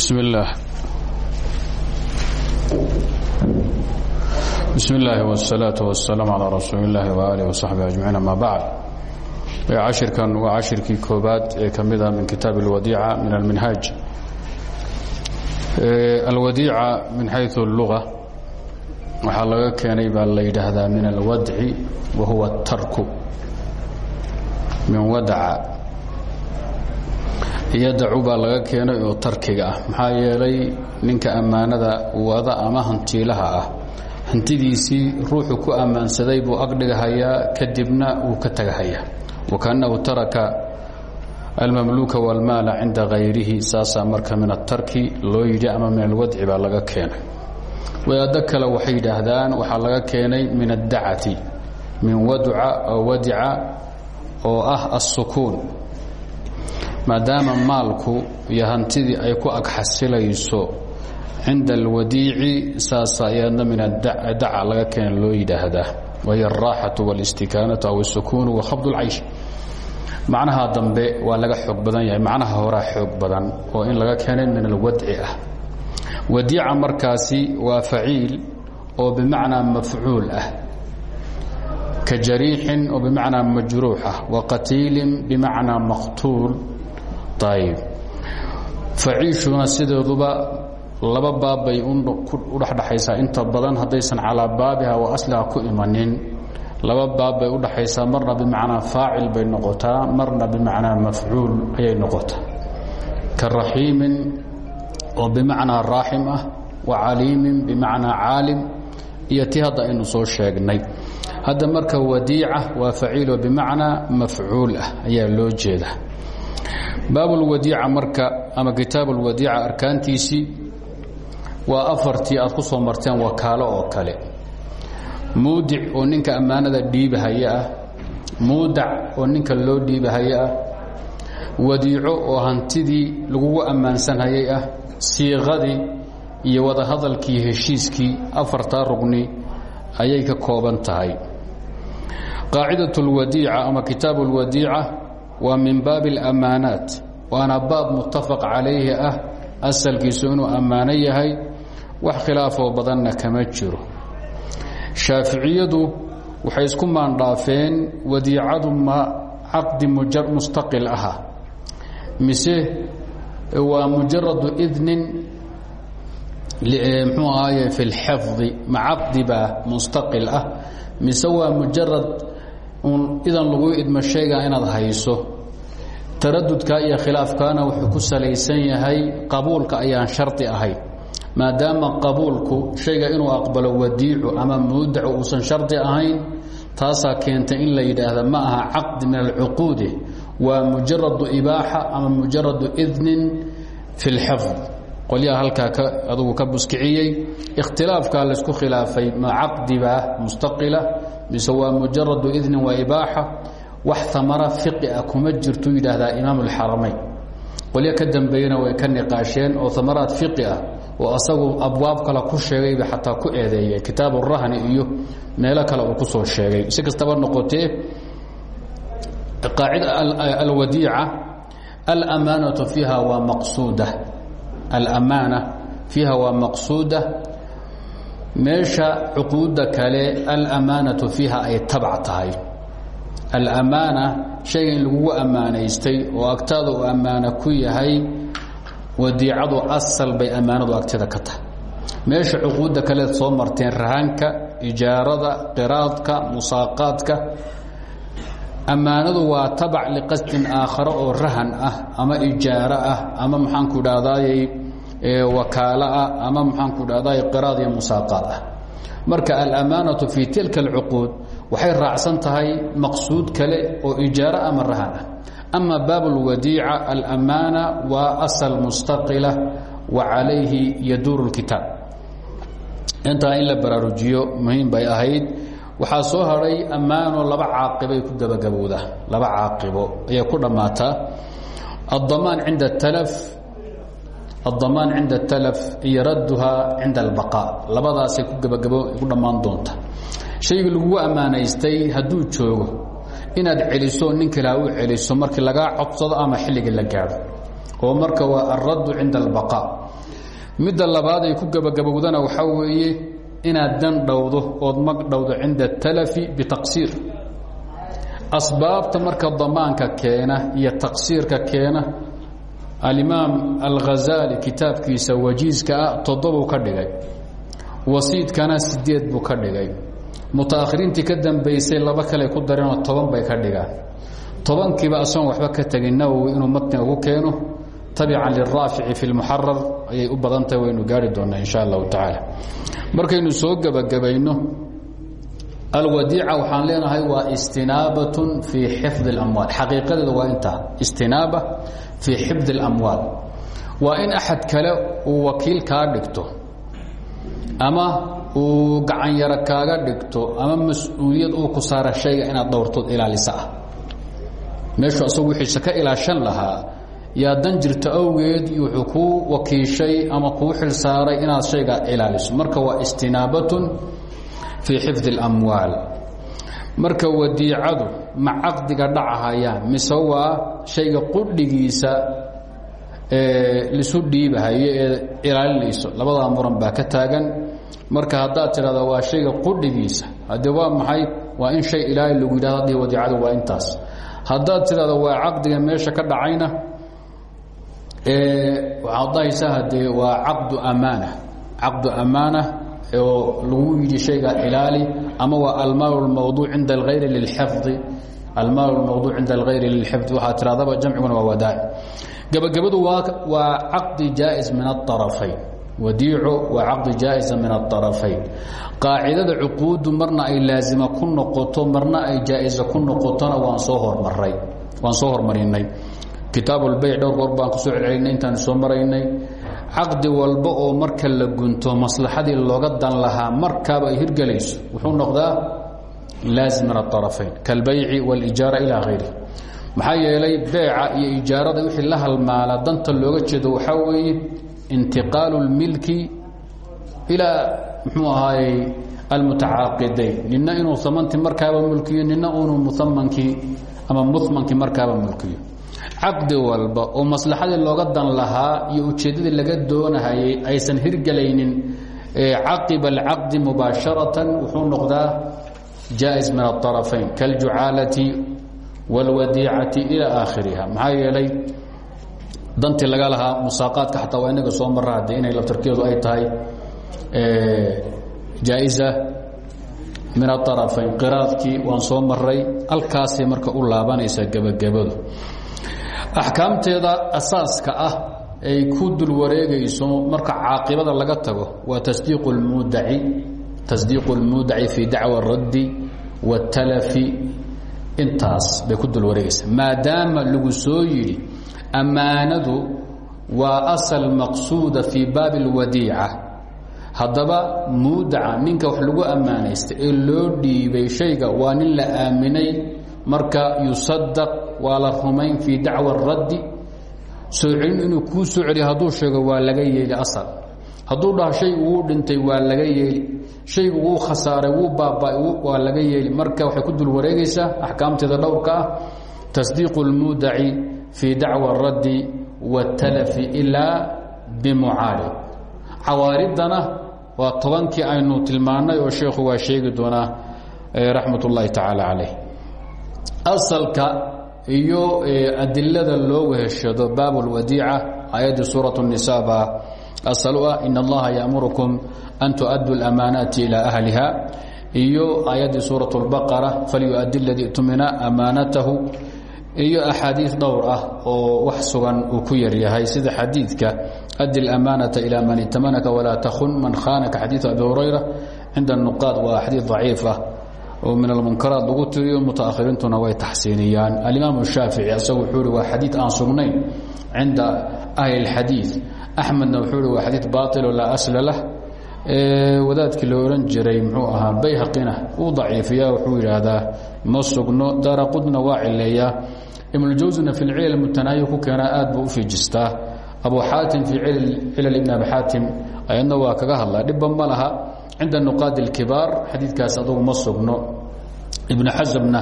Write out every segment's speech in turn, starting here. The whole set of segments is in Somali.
بسم الله بسم الله والصلاة والسلام على رsuuل اللh وآله وصaحبه أجمعين أmا bعd cashirkan waa cashirkii koobaad ee ka mida min kitaab الwadيica min الminhaaج alwadيica min xayثu الluغة waxaa laga keenay baa la yidhaahdaa min alwadci wa huwa الtarku min wadca iyo dacu baa laga keenay oo tarkiga ah. Maxaa yeelay ninka ammaanada wada ama hantiilaha ah hantidiisii ruuxu ku ammaansaday buu agdhigahayaa kadibna wuu ka tagahayaa. Wakaannahu taraka almamluuka walmaala cinda hayrihi saasaa marka min atarki loo yidhi ama min alwadci baa laga keenay. Wadaado kale waxay yidhaahdaan waxaa laga keenay min addacati min wadca oo wadica oo ah assukuun maadaama maalku iyo hantidii ay ku ag xasilayso cinda alwadiici saas ayaadna min adaca laga keena loo yidhaahdaa. Wahiy alraaxatu wاlistikaanatu aw asukuunu wakhabd اlcaysh macnaha dambe waa laga xoog badan yahay macnaha horaa xoog badan oo in laga keenay min alwadci ah. Wadiica markaasi waa faciil oo bimacnaa mafcuul ah. Ka oo bimacnaa majruux ah. wa qatiilin bimacnaa maqtuul ayb faciishuna sideeduba laba baab bay u dhexdhexaysaa inta badan haddaysan calaa baabiha wa asliha ku imanin laba baab bay udhaxaysaa marna bimacnaa faacil bay noqotaa marna bimacnaa mafcuul ayay noqotaa ka raxiimin oo bimacnaa raaxim wa caliimin bimacnaa caalim iyo ti hadda soo sheegnay hadda marka wadiica waa faciiloo bimacnaa mafcuul ah ayaa loo jeeda baabulwadiica marka ama kitaabulwadiica arkaantiisii waa afartii aad ku soo marteen wakaalo oo kale muudic oo ninka ammaanada dhiibahaya ah muudac oo ninka loo dhiibahaya ah wadiico oo hantidii lagugu ammaansanhayay ah siiqadii iyo wadahadalkii heshiiskii afartaa rugni ayay ka kooban tahay qaacidaة اlwadiica ama kitaab اlwadiica waa min baabi اlamaanaat waana baab mutafaq calayhi ah. Asalkiisu inuu ammaano yahay wax khilaafoo badanna kama jiro. Shaaficiyadu waxay isku maandhaafeen wadiicadu ma caqdi mustaqil aha. Mise waa mujaradu idnin mxuu ahaye fi اlxifdi ma caqdi mustaqil ah. Mise waa idan lagu idmo sheegaa inaad hayso taradudka iyo khilaafkaana wuxuu ku salaysan yahay qabuulka ayaan shardi ahayn maadaama qabuulku shayga inuu aqbalo wadiicu ama muudacu uusan shardi ahayn taasaa keentay in la yidhaahda ma aha caqdi min alcuquudi waa mujaradu ibaaxa ama mujaradu idnin fi اlxifd qolyaha halkaa ka adugu ka buskiciyey ikhtilaafkaa laysku khilaafay ma caqdiba mustaqila mise waa mujaradu idnin wa ibaaxa wax amara fiqi ah kuma jirtu yidhaahdaa imaam alxaramayn qolyo ka dambeeyana way ka niqaasheen oo amaraad fiqi ah oo asagu abwaab kale ku sheegayba xataa ku eedeeyeen kitaabu rahni iyo meelo kale uu ku soo sheegay. Si kastaba noqotee qaacida alwadiica alamaanau fiiha waa maqsuuda. Alamaana fiiha waa maqsuuda. Meesha cuquudda kale alamaanatu fiiha ay tabc tahay alamaana shayga in lagugu ammaanaystay oo agtaada uu ku yahay wadiicadu asal bay ammaanadu agtida ka tahay. Meesha cuquudda kaleed soo marteen rahanka ijaarada qiraadka musaaqaadka ammaanadu waa tabac liqasdin aakharo oo rahan ah ama ijaaro ah ama maxaanku dhahdaayey wakaalo ah ama maxaanku dhahdaay qiraad iyo musaaqaad ah. Marka alamaanatu fii tilka alcuquud waxay raacsan tahay maqsuud kale oo ijaaro ama rahan ah ama baab اlwadiica alamaana waa asal mustaqila wa calayhi yaduuru اlkitaab intaa in la baraarujiyo muhiim bay ahayd waxaa soo hadhay ammaano laba caaqibay ku gabagabowdaa laba caaqibo ayay ku dhammaataa الضamaan cinda اtalaf الضamaan cinda اtalaf iyo radduhaa cinda اlbaqاء labadaasay ku gabagabo ku dhammaan doonta shaygii lagugu ammaanaystay hadduu joogo inaad celiso nin kale u celiso markii lagaa codsado ama xilligii la gaadho. Oo marka waa alraddu cinda albaqaa midda labaad ay ku gebagabowdana waxaa weeye inaad dan dhowdo ood mag dhowdo cinda talafi bitaqsiir. Asbaabta marka damaanka keena iyo taqsiirka keena alimaam alghazali kitaabkiisa wajiiska ah toddobuu ka dhigay. Wasiidkana sideed buu ka dhigay mutaakhiriintii ka dambaysay laba kale ku dareenoo toban bay ka dhigaan tobankiiba asagoon waxba ka tegin nawowi inuu matniga ku keeno tabican liraafici fi lmuxarar ayay u badan tahay waynu gaari doonaa insha allahu tacaala. Markaynu soo gebagabayno alwadiica waxaan leenahay waa istinaabatun fii xifdi اlamwaal xaqiiqadeeda waa intaa istinaaba fii xifdi اlamwaal waa in axad kale uu wakiil kaa dhigto ama uu gacan yaro kaaga dhigto ama mas'uuliyad uu ku saara shayga inaad dhowrtood ilaalisa ah. Meeshuu asagu wixiisa ka ilaashan lahaa yaa dan jirta awgeed wuxuu kuu wakiishay ama kuu xil saaray inaad shayga ilaaliso. Marka waa istinaabatun fii xifdi اlamwaal marka wadiicadu ma caqdiga dhacahaya mise waa shayga qudhigiisa lisu dhiibahayo ee ilaalinayso labadaa muran baa ka taagan marka haddaad tidhahda waa shayga qudhigiisa haddee waa maxay waa in shay ilaahay lagu yidhahdo wadiicadu waa intaas. Haddaad tidhahda waa caqdiga meesha ka dhacayna waxaad dhahaysaa haddee waa caqdu amaana. Caqdu amaana oo lagu yidhi shaygaa ilaali ama waa almaalu lmawduu cinda alhayri lilxifdi. Almaalu lmawduu cinda alhayri lilxifdi waxaad tihahdaba jamciguna waa wadaaci gabagabadu waa waa caqdi jaa'is min aarafayn wadiico waa caqdi jaa'isa min aarafayn qaacidada cuquuddu marna ay laazima ku noqoto marna ay jaa'isa ku noqotona waan soo hormaray waan soo hormarinay kitaab اlbayc dhowr goor baan ku soo celcelinay intaan soo maraynay. Caqdi walba oo marka la gunto maslaxadii looga dan lahaa markaaba ay hirgelayso wuxuu noqdaa laazim min aarafayn kalbayci wاlijaara ilaa hayri maxaa yeelay beeca iyo ijaarada wixii la halmaala danta looga jeedo waxaa weeye intiqaalu اlmilki ilaa muxuu ahaayey almutacaaqidayn nina inuu samanti markaaba mulkiyo nina unu muamankii ama mumankii markaaba mulkiyo caqdi walba oo maslaxadii looga dan lahaa iyo ujeeddadii laga doonahayay aysan hirgelaynin caqiba alcaqdi mubaasharatan wuxuu noqdaa jaa'is min aarafayn kaaljucaalati wاlwadiicati ilى aakhiriha maxaa yeelay dantii laga lahaa musaaqaadka xataa waa inaga soo mara hadde inay laftarkeedu ay tahay jaa-isa min aarafayn qiraadkii waan soo maray halkaasay marka u laabanaysaa gebagabadu axkaamteeda asaaska ah ay ku dul wareegayso marka caaqibada laga tago waa tasdiiq اlmudaci tasdiiqu اlmudaci fii dacwa اraddi wاtalafi intaas bay ku dul wareegaysaa maadaama lagu soo yidhi ammaanadu waa asal maqsuuda fii baabi اlwadiica haddaba muudaca ninka wax lagu ammaanaysta ee loo dhiibay shayga waa nin la aaminay marka yusadaq waa la rumayn fii dacwa raddi soo celin inuu kuu soo celiyo hadduu sheego waa laga yeeli asal. Hadduu dhaho shay wuu dhintay waa laga yeeli. Shaygu wuu khasaaray wuu baaba waa laga yeeli. Marka waxay ku dul wareegaysaa axkaamteeda dhowrka ah tasdiiqu fii dacwa اraddi wاtalafi ilaa bimucaarid cawaaridana waa tobankii aynu tilmaannay oo sheekhu waa sheegi doonaa raxmat ullaahi tacaala calayh asalka iyo adilada loo weheshado baab اlwadiica aayaddii suuraة الnisa baa asal u ah in allaha yأmurukum an tuؤaduu اlأmaanaati ilى ahliha iyo aayaddii suuraة اlbaqara falyuؤadi ladii tumina amaanatahu iyo axaadiiث dhowr ah oo wax sugan uu ku yaryahay sida xadiidka adi اlأmaanaةa ilى man itamanaka walaa takun man khaanaka xadiiث abi hurayra cinda الnuqaad waa xadiiث ضaciif ah oo min almunkaraat lagu tiriyo mutaahiriintuna way taxsiiniyaan alimaam shaafici isagu wuxuu hi waa xadiid aan sugnayn cinda ahli اlxadiid axmedna wuxuu hi waa xadiid baail oo laa asla lah wadaadkii la ohan jiray muxuu ahaa bayhaqina uu daciifiya wuxuu yidhaahdaa ma sugno qudna waa cileeyaa ibnujawsina fi lcilal mutanaahi ku keenaa aad buu u fiijistaa. Abu xaatim fii cilal ibn abi xaatim ayadna waa kaga hadlaa. Dhibba ma laha cinda nuqaad اlkibaar xadiidkaas adugu ma sugno. Ibn xasamna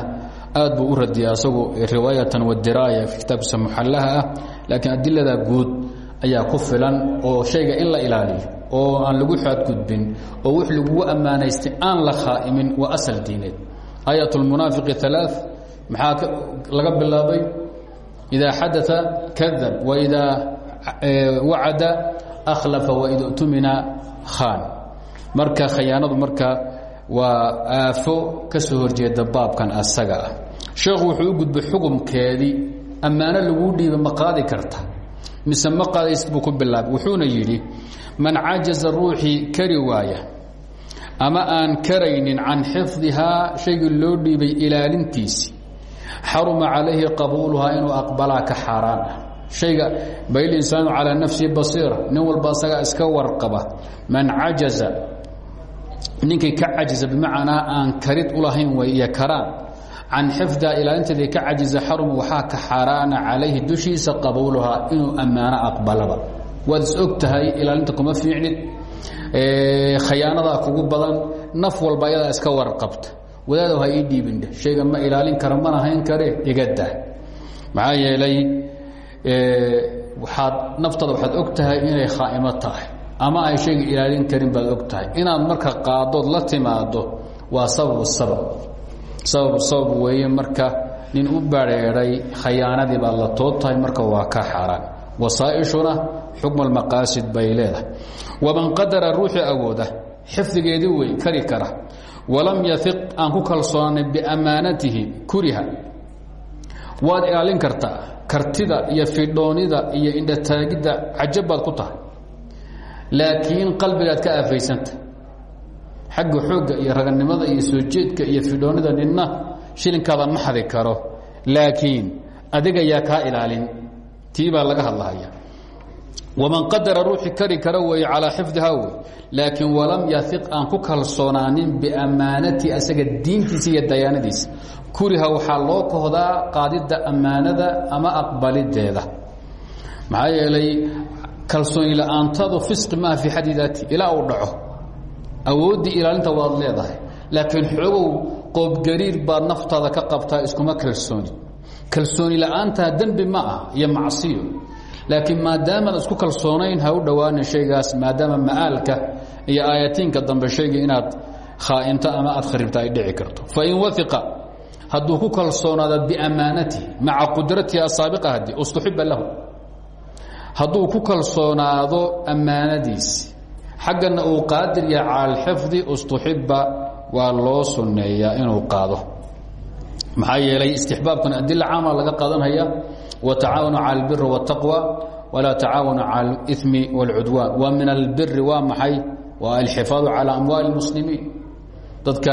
aad buu u radiya asagu riwaayatan wadiraaya fi kitaabkiisa muxallaha ah laakiin guud ayaa ku filan oo shayga in la ilaaliyo oo aan lagu xadgudbin oo wix lagugu ammaanaystay aan la khaa'imin waa asal diineed. Aayat اlmunaafiqi alaa maxaa laga bilaabay? Idaa xadaa kadab waidaa wacada akhlafa waida tumina khaan. Marka khayaanadu marka waa aafo ka baabkan asaga ah. Sheekhu wuxuu u gudbay xukumkeedii ammaano laguu dhiiba karta mise ma ku bilaabay. Wuxuuna yidhi man cajaza ruuxii kari waaya ama aan karaynin can xifdihaa shaygii loo dhiibay ilaalintiisi xaruma calayhi qabuuluhaa inuu aqbalaa ka xaaraan. Ah bayl insaanu calaa nafsihi basiira nin walba iska warqaba man cajaza ninkii ka cajiza bimacnaa aan karid u lahayn way iyo karaan. Can xifdihaa ilaalinteedii ka cajiza xaruma waxaa ka xaaraana calayhi dushiisa qabuuluhaa inuu ammaano aqbalaba waad is og tahay ilaalinta kuma fiicnid khayaanadaa kugu badan naf walba ayadaa iska warqabta. Wadaadaw ha ii dhiibindhe shayga ma ilaalin kara mana hayn kare igada maxaa yeelay waaad naftada waxaad og tahay inay khaa'imo tahay ama ay shayga ilaalin karin baad og tahay. Inaad marka qaadood la timaado waa sababu sabab. Sababu sabab weeye marka nin u bareeray khayaanadii baad la tood tahay marka waa ka xaaraan wasaaishuna xukm almaqaasid bay leedahay. Waman qadara ruuxii awooda xifdigeedii wey kari kara. Walam yafiq aan ku kalsoonay biammaanatihi kuriha. Waad ilaalin kartaa kartida iyo fidhoonida iyo indhataagidda cajab baad ku tahay. Laakiin qalbigaad ka aafaysanta xagga xoogga iyo raganimada iyo soo jeedka iyo fidhoonida ninna shilinkaada ma xadi karo. Laakiin adiga yaa kaa ilaalin tii baa laga hadlahaya. Waman qadara ruuxii kari kara weeye calaa xifdiha wey laakiin walam yafiq aan ku kalsoonaanin biammaanati asaga diintiisa iyo dayaanadiisa. Kuriha waxaa loo kohdaa qaadidda ammaanada ama aqbalideeda. Maxaa yeelay kalsooni la'aantadu fisqi maaha fii xaddi daati dhaco. Awooddii ilaalinta waad leedahay. Laakiin xoogow qoobgariir baad naftaada ka qabtaa iskuma kalsooni kalsooni la'aantaa dembi ma ah iyo macsiyo. Laakiin maadaamaad isku kalsoonayn ha u dhowaanin shaygaas maadaama ma'aalka iyo aayatiinka dambe shayga inaad khaainto ama aad kharibta ay dhici karto. Fain waiqa hadduu ku kalsoonaado biammaanatihi maca qudratihi asaabiqa hadi ustuxiba lahu. Hadduu ku kalsoonaado ammaanadiisi xaggana uu qaadir yahay cala alxifdi ustuxiba waa loo sunneeyaa inuu qaado maxaa yeelay istixbaabkan adila caama laga qaadanhaya watacaawanu cala albiri wاtaqwa walaa tacaawanu cala اlimi wاlcudwaan wa min albiri waa maxay waa alxifaadu calى amwaali اmuslimiin dadka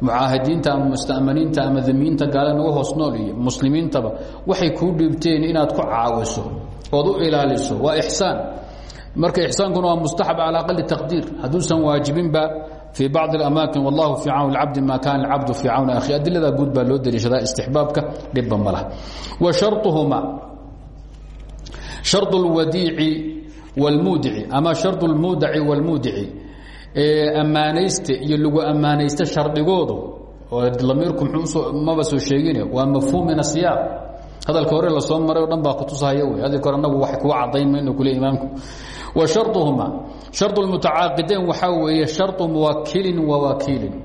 mucaahidiinta ama mustamaniinta ama damiinta gaale nagu hoos nool iyo muslimiintaba waxay kuu dhiibteen inaad ku caawiso ood u ilaaliso waa ixsaan marka ixsaankuna waa mustaxab calى aqali taqdiir hadduusan waajibinba fii bacd amaakin wallahu fii cawn cabdi maa kaana cabdu fii cawn akhi adiladaa guud baa loo daliishadaa istixbaabka dhibba malah wa sharuhuma sharu lwadiici wlmuudici ama sharu lmuudaci wlmuudici ammaanayste iyo lagu ammaanayste shardigoodu oo damiirku maba soo sheegine waa mafhuum min asiyaaq hadalka hore la soo maray o dhan baa kutusahaya w hadalka hore anagu wa kuwa cadayn mayno kule imaamku wa sharuhuma shardu lmutacaaqidayn waxaa weeye shardu muwakilin wa wakiilin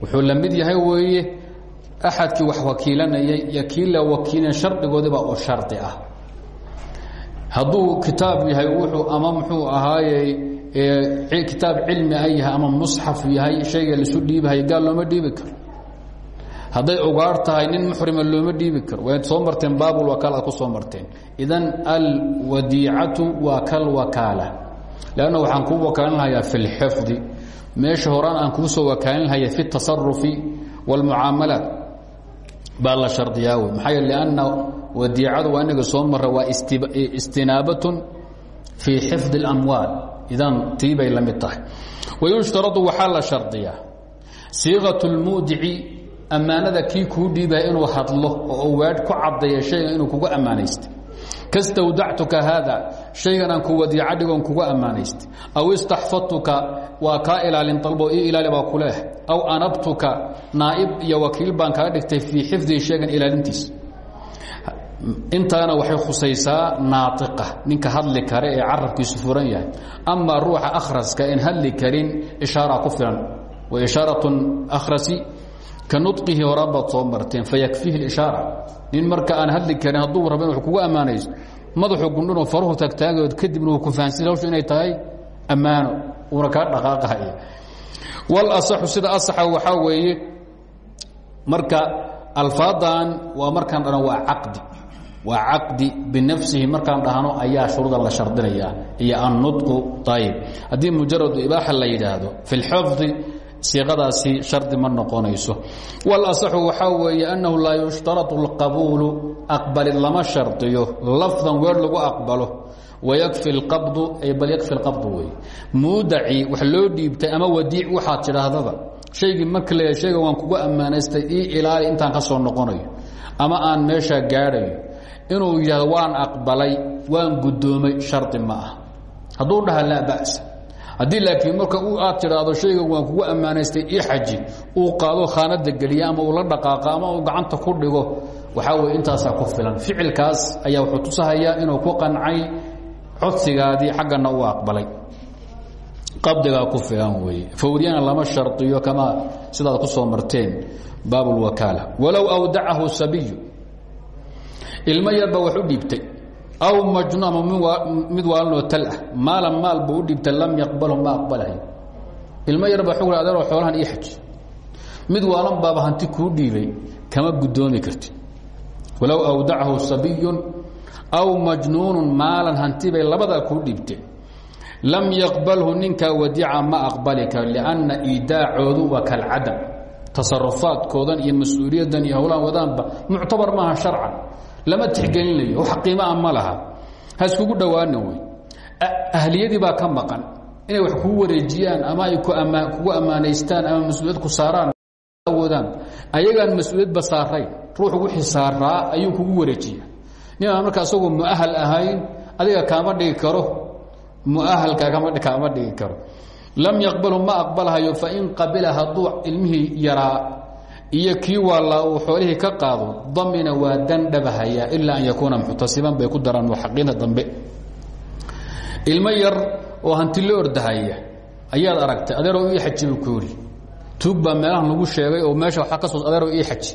wuxuu la mid yahay weeye axadkii wax wakiilanayay iyo kii la wakiilan shardigoodiba oo shardi ah. Hadduu kitaab yahay wuxuu ama muxuu ahaayey kitaab cilmi a yahay ama musxaf yahay shayga laisu dhiibahay gaal looma dhiibi karo. Hadday ugaar tahay nin muxrima looma dhiibi karo. Waad soo marteen baabulwakaal aad ku soo marteen. Idan alwadiicatu waa kalwakaala lanna waxaan kuu wakaalinhayaa fi lxifdi meesha horaan aan kuu soo wakaalinhaya fi tasarufi wاlmucaamalaat baa la shardiyaa wey maxaa yeele lanna wadiicadu waa inaga soo mara waa istinaabatun fii xifdi اlamwaal idan tii bay la mid tahay wayushtaradu waxaa la shardiyaa siiqaة اlmuudici ammaanada kii kuu dhiibaya inuu hadlo oo waadh ku caddeeya shayga inuu kugu ammaanaystay kastawdactuka haada shaygan aan ku wadiica dhigoon kugu ammaanaystay aw istaxfadtuka waa kaa ilaalin dalbo ii ilaali baa ku aw anabtuka naa'ib iyo wakiil baan kaa dhigtay fii xifdihi shaygan ilaalintiisa intaana waxay khusaysaa naaiqa ninka hadli kare ee carabkiisu furan yahay. Amaa ruuxa akhraska en hadli karin ishaara ku wa ishaarat akhrasi ka nuطqihi horabaad soo marteen fayakfiihi اishaara nin marka aan hadli karin hadduu raba in kugu ammaanayso madaxu gundhunoo faruhu tagtaagayood kadibna ku fahansin hawshu inay tahay ammaano. Uuna kaa dhaqaaqahaya walasaxu sida asaxa waxaa weeye marka alfaadan waa markaan dhana waa caqdi. Waa caqdi binafsihi markaan dhahno ayaa shuruuda la shardinaya. Iyo annutqu ayib haddii mujaradu ibaaxa la yidhaahdo fi lxifdi siiqadaasi shardi ma noqonayso walasaxu waxaa weeye annahu laa yushtaratu اlqabuulu aqbalid lama shardiyo lafdan weer lagu aqbalo wayakfi اlqabdu ay bal yakfi اlqabdu wey muudaci wax loo dhiibtay ama wadiic waxaad tidhaahdaba shaygii marka la shayga waan kugu ammaanaystay ii ilaali intaan ka soo noqonayo ama aan meeshaa gaadhayo inuu yidhahdo waan aqbalay waan guddoomay shardi ma ah hadduu dhaha laa ba'sa haddii laakiin marka aad tidhaahdo shaygan waan kugu ammaanaystay ii xaji uu qaado khaanada geliya ama uu la dhaqaaqa ama uu gacanta ku dhigo waxaa weye intaasaa ku filan. Ficilkaas ayaa wuxuu tusahayaa inuu ku qancay codsigaadii xaggana uu aqbalay. Qabdigaa ku filan weeye. Fawriyana lama shardiyo kamaa sidaad ku soo marteen baab اlwakaala walow awdacahu sabiyu. Ilmo yarba wax u dhiibtay aw majnuun ama mid waalanoo tal ah. Maalan maal buu u dhiibtay lam yaqbalhu ma aqbalahay ilmo yarba xugl adeeroo xoolahan ii xaj. Mid waalan baaba hanti kuu dhiibay kama guddoomi kartid walow awdacahu sabiyun aw majnuunu maalan hanti bay labadaa kuu dhiibteen lam yaqbalhu ninkaa wadiica ma aqbali karo lianna iidaacoodu waa kalcadam. Tasarufaadkoodan iyo mas'uuliyaddan iyo howlaan wadaanba muctabar maaha sharcan lama tixgelinayo. Wax qiimaa ma laha. Ha iskugu dhowaana wey. Ahliyadii baa ka maqan. Inay wax kugu wareejiyaan ama ay kugu ammaanaystaan ama mas'uuliyad ku saaraan awoodaan. Ayagaan mas'uuliyadba saarayn ruuxu wixii saaraa ayuu kugu wareejiya ninaan marka asagoo muahal ahayn adiga kaama dhigi karo. Muahalka kaama dhigi karo. Lam yaqbalhu ma aqbalhayo fain qabila hadduu ilmihii yaraa iyo kii waalaa uu xoolihii ka qaado damina waa dandhabahaya ilaa an yakuuna muctasiban bay ku daraan muxaqiinta dambe. Ilmo yar oo hanti la ordahaya ayaad aragtay adeeroo ii xaji buu ku meelahan lagu sheegay oo meesha waxaa ka soo adeeroo ii xaji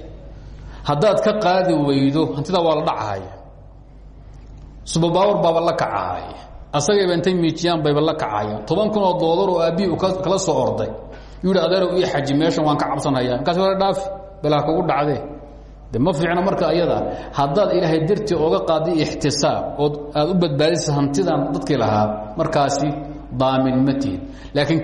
haddaad ka qaadi weydo hantidaa waa la dhacahaya subabaawar baaba la kacahaya asagayba intay miijiyaan bayba la kacahayaan toban kun oo doolar oo aabbihi kala soo orday yui adeerow ii xaji meeshan waan ka cabsanaya markaas wala dhaafi balaa kugu dhacdee de ma fiicno marka ayada haddaad ilaahay dartii oga qaadi ixtisaab ood aad u badbaadisa hantidan dadkii lahaa markaasi daamin ma tihid.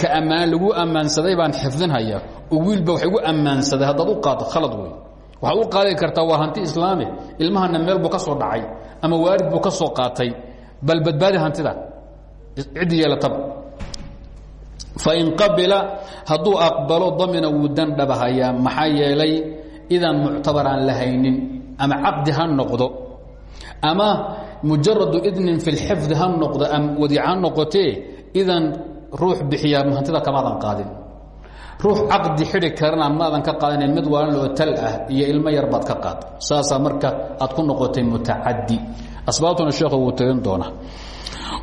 Ka ammaan lagu ammaansaday baan xifdinhaya oo wiilba wax igu ammaansaday haddaad u qaado khalad wey waxaad u qaadi kartaa waa hanti islaami ilmahana meel buu ka soo dhacay ama waalid buu ka soo qaatay. Bal badbaadi hantida. Ciddi yeelataba fain qabila hadduu aqbalo damina wuu dandhabahayaa maxaa yeelay idan muctabar aan ama caqdi ha noqdo ama mujaradu idnin fi lxifdi ha noqdo ama wadiic ha idan ruux bixiya hantida kamaadan qaadin ruux caqdi xidhi karana maadan ka qaadana mid waalan oo tal ah iyo ilmo yar baad ka qaad saasaa marka aad ku noqotay mutacadi asbaabtuna sheekhu wuu tirin doonaa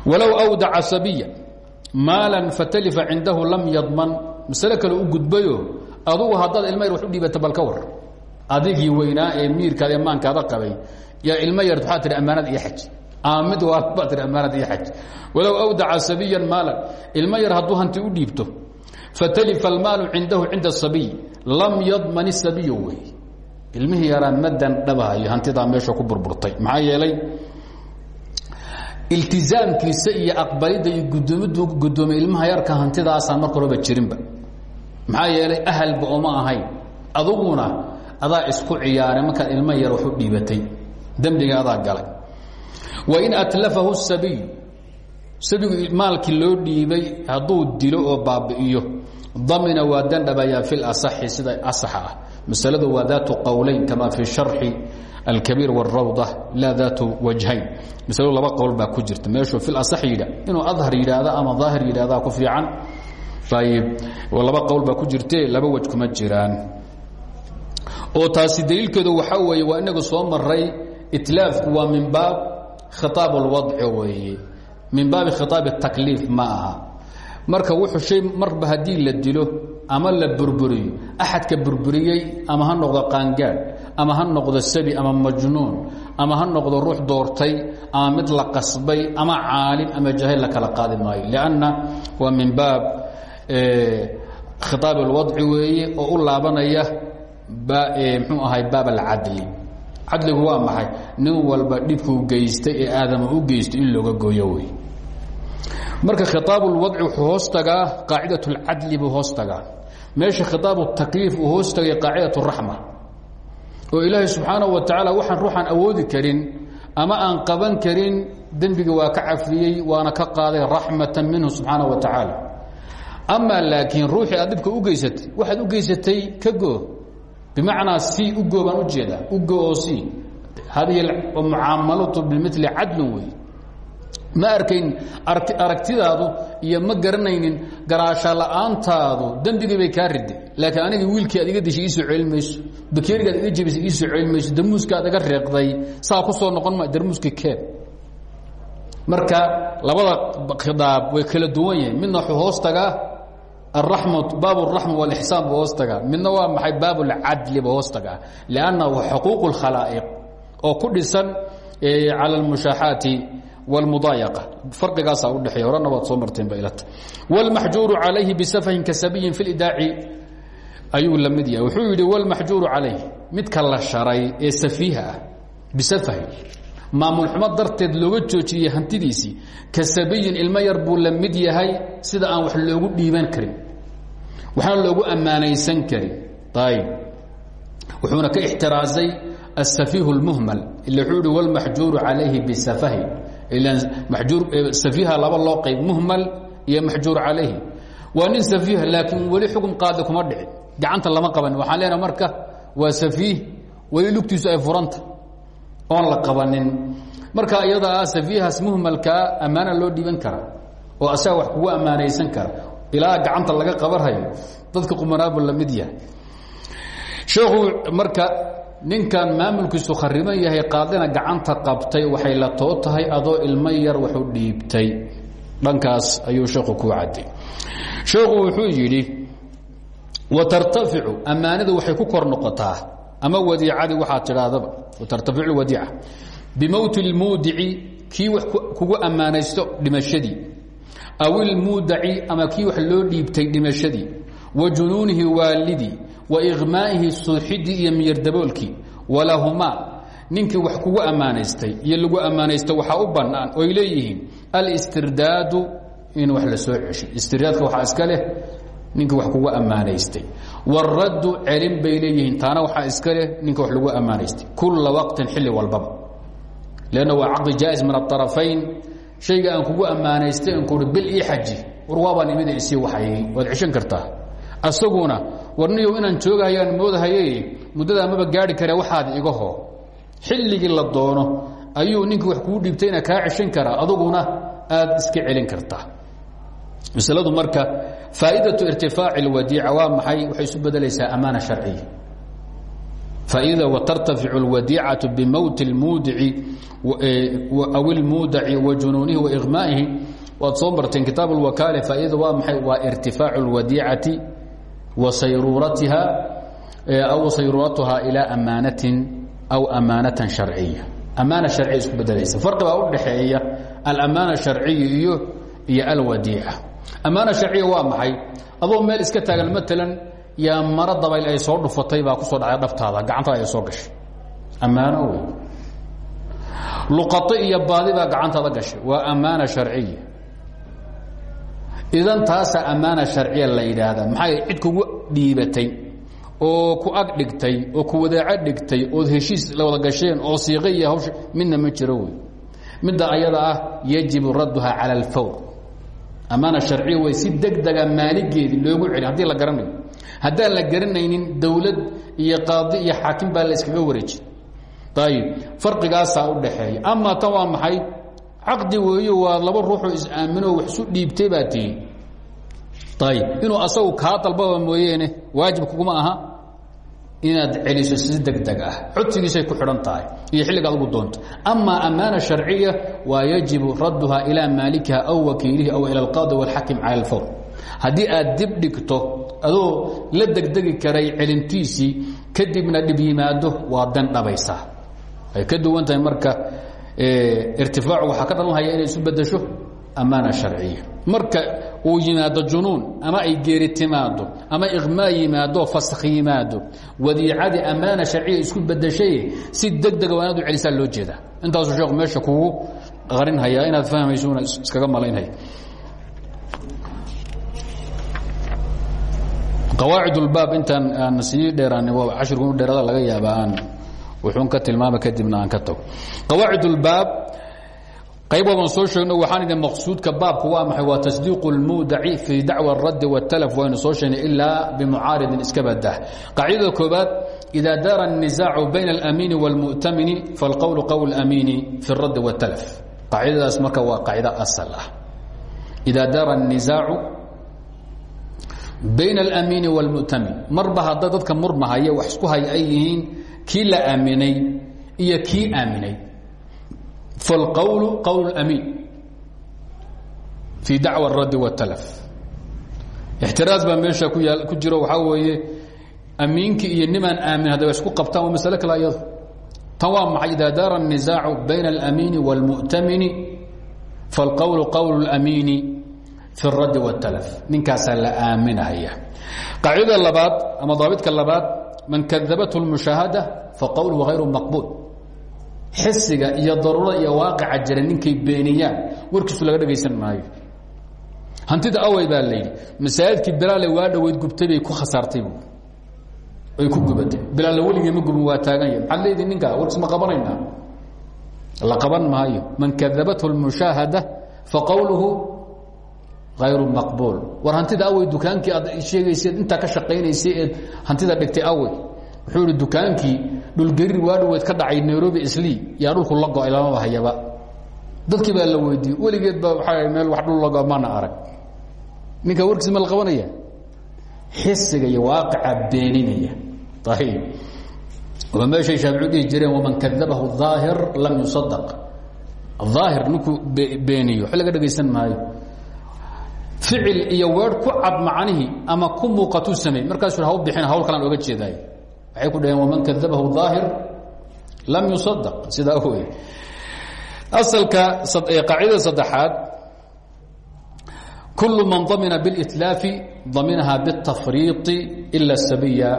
walow awdaca maalan fatalifa cindahu lam yadman. Masale kale gudbayo adugu haddaad ilmo yar wax u dhiibata bal war. Adigii weynaa ee miirkaada ee maankaada qabay yaa ilmo yar waxaa tihi iyo xaj. Ama waa baa tihi iyo xaj. Walow awdaca sabiyan maalan ilmo yar hadduu hanti u dhiibto fatalifa almaalu cindahu cinda asabiy lam yadman isabiyu wey. Ilmihii yaraa ma dandhabahayo hantidaa meesha ku burburtay. Maxaa yeelay iltizaamkiisa iyo aqbalidda iyo gudoomidu gudoomiye ilmaha yarka hantidaasaan marka horeba jirinba. Maxaa yeelay ahalba ooma ahayn. Aduguna adaa isku ciyaaray markaad ilma yar wax u dhiibatay. Dembiga adaa galay. Wain atlafahu sabiy sabigu maalkii loo dhiibay hadduu dilo oo baabi'iyo damina waa dandhabayaa fi lasaxi sida asaxa ah. Masaladu waa daatu qowleyn kama fi sharxi alkabiir wاrawda laa daatu wajhayn masaladu laba qowl baa ku jirta meeshuu fi asax yidha inuu adhar yidhaahda ama daahir yidhahdaa ku fiican ayib laba qowl baa ku jirte laba wej kuma jiraan oo taasi daliilkeedu waxaa weeye waa inagu soo maray itlaafku waa min baab khiaab اlwadci weeye min baabi khiaab الtakliif ma aha marka wuxuu shay marba haddii la dilo ama la burburiyo axadka burburiyey ama ha noqdo qaangaadh ama ha noqdo sabi ama majnuun ama ha noqdo ruux doortay ama mid la qasbay ama caalim ama jaahil la kala qaadi maayo lanna waa min baab khiaab اlwadci weeye oo u laabanaya mxuu ahay baab alcadli cadligu waa maxay nin walba dhibkuu geystay ee aadama u geysto in looga gooyo wey marka khiaab اlwadci wuxuu hoos tagaa qaacidaة اlcadli buu hoos tagaa meesha khiaab الtakliif uu hoos tagay qaacidaة الraxma oo ilaahay subxaanaه wa tacaala waxaan ruuxaan awoodi karin ama aan qaban karin dembiga waa ka cafiyey waana ka qaaday raxmata minhu subxaanaه wa tacaala. Amaa laakiin ruuxii aad u geysatay waxaad u geysatay ka goo si ugo baan ujeeda ugo oo si hadihi mucaamalatu bimili ma arkayn aragtidaadu iyo ma garanaynin garaasha la'aantaadu dembigii bay kaa riday laakiin aniga wiilkii aad iga dishay iisoo celin mayso bakeerigaad iga jebisay iisoo celin mayso darmuuskaad iga reeqday saa ku soo noqon ma darmuuskii keen marka labada khidaab way kala duwan yihiin midna wuxuu hoos tagaa الرحمة bاab الرحمة والإحsان bu hoos tagaa midna waa maay baab الcadli bu hoos tagaa لأnnahu xquuq الkhalaaئq oo ku dhisan calى الmuشhaaxaati والmudaayaقة farigaasaa udhexeeya horena waad soo marteen ba ilata والmaxjuuru عalayhi bsفhin kasabiyin في اdaaci ayuu la mid yahay wuxuu yidhi والmaxjuuru عalayh midka la sharay ee safiiha ah bisafhin maamul xumo darteed looga joojiyey hantidiisii ka sabiyin ilmo yar buu la mid yahay sida aan wax loogu dhiiban karin waxna loogu ammaanaysan karin ayb wuxuuna ka ixtiraazay asafiihu اlmuhmal ila wuxuu ihi wاlmaxjuuru calayhi bisafahi safiiha laba loo qayb muhmal iyo maxjuur calayhi waa nin safiih laakiin weli xukun qaadi kuma dhicin gacanta lama qaban waxaan leenaha marka waa safiih weli lugtiisu ay furanta oon la qabanin marka iyadaa safiihaas muhmalkaa ammaana loo dhiiban karaa oo asaga wax kugu ammaanaysan kara ilaa gacanta laga qabanhayo dadka qumanaabu la mid yahay sheekhu marka ninkan maamulkiisu khariban yahay qaadina gacanta qabtay waxay la too tahay adoo ilmo yar waxu dhiibtay. Dhankaas ayuu sheekhu kuu cadday sheekhu wuxuu yidhi wa tartaficu ammaanadu waxay ku kor noqotaa ama wadiicadii waxaad tidhaahdaba tartaficu wadiica bimowti اlmuudici kii wax kugu ammaanaysto dhimashadii aw ilmuudaci ama kii wax loo dhiibtay dhimashadii wa junuunihi waalidii wa iqmaa'ihi suuxidii iyo miyardaboolkii walahumaa ninkii wax kugu ammaanaystay iyo lagu ammaanaysta waxaa u bannaan oy leeyihiin alstirdaadu in wax la soo ceshay istirdaadka waxaa iska leh ninkii wax kugu ammaanaystay. Wاraddu celin bay leeyihiin taana waxaa iska leh ninka wax lagu ammaanaystay. Kula waqtin xilli walbaba. Lanna waa caqdi jaais min aarafayn shayga aan kugu ammaanaystay an kuui bil ii xaji war waabaan imida isii waxay waad ceshan kartaa. Asaguna warniyow inaan joogahayaan moodahaye muddadaa maba gaari kare waxaad igaho xilligii la doono ayuu ninkii wax kuu dhiibtayna kaa ceshan karaa aduguna aad iska celin kartaa masladu marka faa'idaةu irtifaaci اlwadiica waa maxay waxay isu bedelaysaa amaana sharciya faaidada watartaficu اlwadiicaةu bimowti اlmuudici aw ilmuudaci wa junuunihi wa iqmaa'ihi waad soo marteen kitaab اlwakaale faaidada waa maxay waa irtifaacu اlwadiicati wa sayruuratiha aw sayruuratuhaa ilaa amaanatin aw amaanatan sharciya amaana sharciya isku bedelaysa farqi baa u dhaxeeya alamaana sharciya iyo iyo alwadiica ammaana sharciya waa maxay adoo meel iska taagan maalan yaa maro dabayl ay soo dhufatay baa ku soo dhacday dhabtaada gacantaada ay soo gashay ammaano wey luqato iyo baadi baa gacantaada gashay waa ammaana sharciya idan taasaa ammaana sharciya la yidhaahdaa maxay cid kugu dhiibatay oo ku ag oo ku wadaaco dhigtay ood heshiis la wada gasheen oo siiqa iyo hawsha midna ma jiro wey. Midda ayada ah yajibu radduha cala alfawr amaana sharciya way si degdega maaligeedii loogu celi haddii la garanayo haddaan la garanaynin dowlad iyo qaadi iyo xaakim baa la iskaga wareeji ayib farqigaasaa u dhaxeeya amaa tan maxay caqdi weeyo waa laba ruuxoo is-aaminoo wax isu dhiibtay baa tihi ayib inuu asagu kaa dalbaba mooyeene waajib kuguma aha inaad celiso si degdeg ah. Codsigiisay ku xidhan tahay iyo xilligaad ugu doonto. Amaa amaana sharciya waa yajibu radduha ilaa maalikiha aw wakiilihi aw ila alqaadi wاlxakim cala اlfawr haddii aad dib dhigto adoo la degdegi karay celintiisii kadibna dhib yimaado waa dan dhabaysaa ay ka duwan tahay marka irtifaacu waxaa ka dhalanhaya inay isu bedesho amaana sharciya. Marka uu yimaado junuun ama ay geeri timaado ama iqmaa yimaado fask yimaado wadiicadii amaana sharciya isku bedeshay si degdega waa inaad u celisaa loo jeedaa. Intaasuu sheekhu meesha kugu qarinhayaa inaad fahmayso una iskaga malaynhaya qawaacid ulbaab intaan aan sii dheeraan cashirku inu dheerada laga yaaba aan wuxuun ka tilmaama kadibna aan ka tago qawaacid ulbaab qayb waabaan soo sheegno waxaan idin maqsuudka baabku waa maxay waa tasdiiqu اlmuudaci fii dacwa اraddi wاtalaf waynu soo sheegnay ilaa bimucaaridin iska badah qaacidada koobaad ida daara الnisaacu bayna اlamiini wاlmu'tamini falqowlu qowl اamiini fi اraddi wاtalaf qaacidadaas marka waa qaacido asal ah ida daara الnisaacu bayna اlamiini wاlmu'tamin marba hadda dadka murmahaya wax isku hay ay yihiin kii la aaminay iyo kii aaminay فالqول qول الأmيn في daعوى الradd والتلف اxtiraaز baa meesha ku jiro waxaa weeye amiinki iyo nimaan aamin hadday isku qabtaan waa masle kale ayado tan waa maxay ida daara النisaaع bayna الأmiini والmuؤtamini فالqول qول الأmiini في الradd والتلف ninkaasaa la aaminaya qaacidada labaad ama daabidka labaad man kadabathu اlmushaahada faqowluhu hayru maqbuul xisiga iyo daruurada iyo waaqica jira ninkay beeniyaan warkiisu laga dhegaysan maayo. Hantida awey baa la yidhi masaajidkii bilaale waa dhaweyd gubtay bay ku khasaartay bu ay ku gubatay bilaalla weligii ma gubin waa taaganya maxaad leedi ninkaa warkiis ma qabanaynaa? La qaban maayo. Man kadabathu اlmushaahada faqowluhu hayru maqbuul war hantida awey dukaankii aad sheegayseed intaa ka shaqaynaysay eed hantida dhigtay awey. Wuxuu ihi dukaankii dhulgariir waadhoweed ka dhacay nairobi isli yaa dhulku la go'ay lamaba hayaba dadkii baa la weydiiyey weligeed ba waaa meel wax dhul lago mana arag. Ninkaa warkiis ma la qabanaya? Xisiga iyo waaqica beeninaya. Ayib waa meeshay shaaficu dhihi jireen waman kadabahu aahir lam yusadaq aahir ninkuu beeniyo. Wax laga dhegaysan maayo ficil iyo weer ku cad macnihii ama ku muuqatuu sameey markaasuu ha u bixin hawl kalaan oga jeedaay waxay ku dhaheen waman kadabahu aahir lam yusadaq sidaa wey asalka qaacidada saddexaad kul man damina biاlإtlaafi daminaha bالtafriiطi ila الsabiya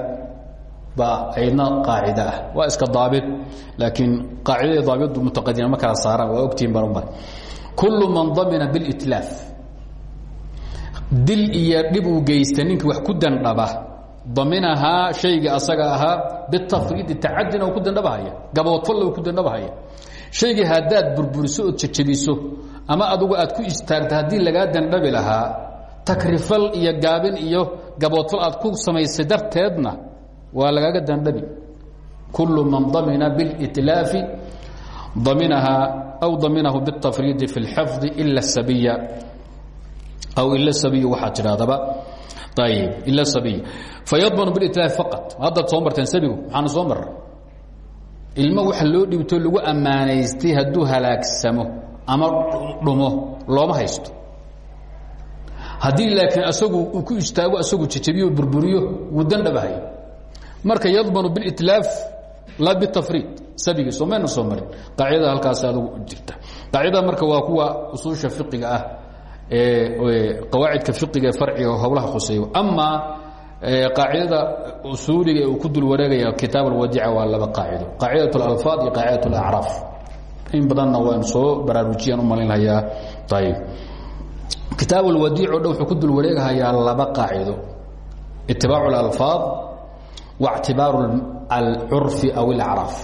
baa aydna qaacida ah waa iska daabit laakiin qaacidada daabitdu mutaqadima ma kala saaraan waa ogtihin barmar kul man damina biاlإtlaaf dil iyo dhib uu geysta ninkii wax ku dandhaba daminahaa shayga asaga ahaa bitafriidi tacadina uu ku dandhabahaya gaboodfalla uu ku dandhabahaya. Shaygii haddaad burburiso ood jajabiso ama adugu aad ku istaagto haddii lagaa dandhabi lahaa takrifal iyo gaabin iyo gaboodfal aad ku samaysay darteedna waa lagaaga dandhabi. Kullu man damina bilitlaafi daminahaa aw daminahu biاtafriidi fi اlxafdi ila sabiya aw il abiy waxaad tidhahdaba ayb il abiy fayadmanu bilitlaaf faqat. Haddaad soo marteen sabigu maxaana soo marra ilmo waxa loo dhibto lagu ammaanaystay hadduu halaagsamo ama dhumo looma haysto. Haddii laakiin asagu uu ku istaago asagu jajabiyo burburiyo wuu dandhaba hayo marka yadmanu bilitlaaf la bitafriid. Sabigii soo mayna soo marin. Qaacidada halkaas adigu jirta. Qaacidada marka waa kuwa usuusha fiqiga ah ee qawaacidka fiqiga ee farciga howlaha khuseeyo amaa qaacidada usuuliga ee uu ku dul wareegaya kitaab alwadiica waa laba qaacido qaacidat اlalfaad iyo qaacidat اlacraaf in badanna waan soo baraarujiyaan u malinhayaa ayb kitaab alwadiic o dhan wuxuu ku dul wareegahayaa laba qaacido itibaacu اlalfaad wa اctibaaru alcurfi aw اlacraaf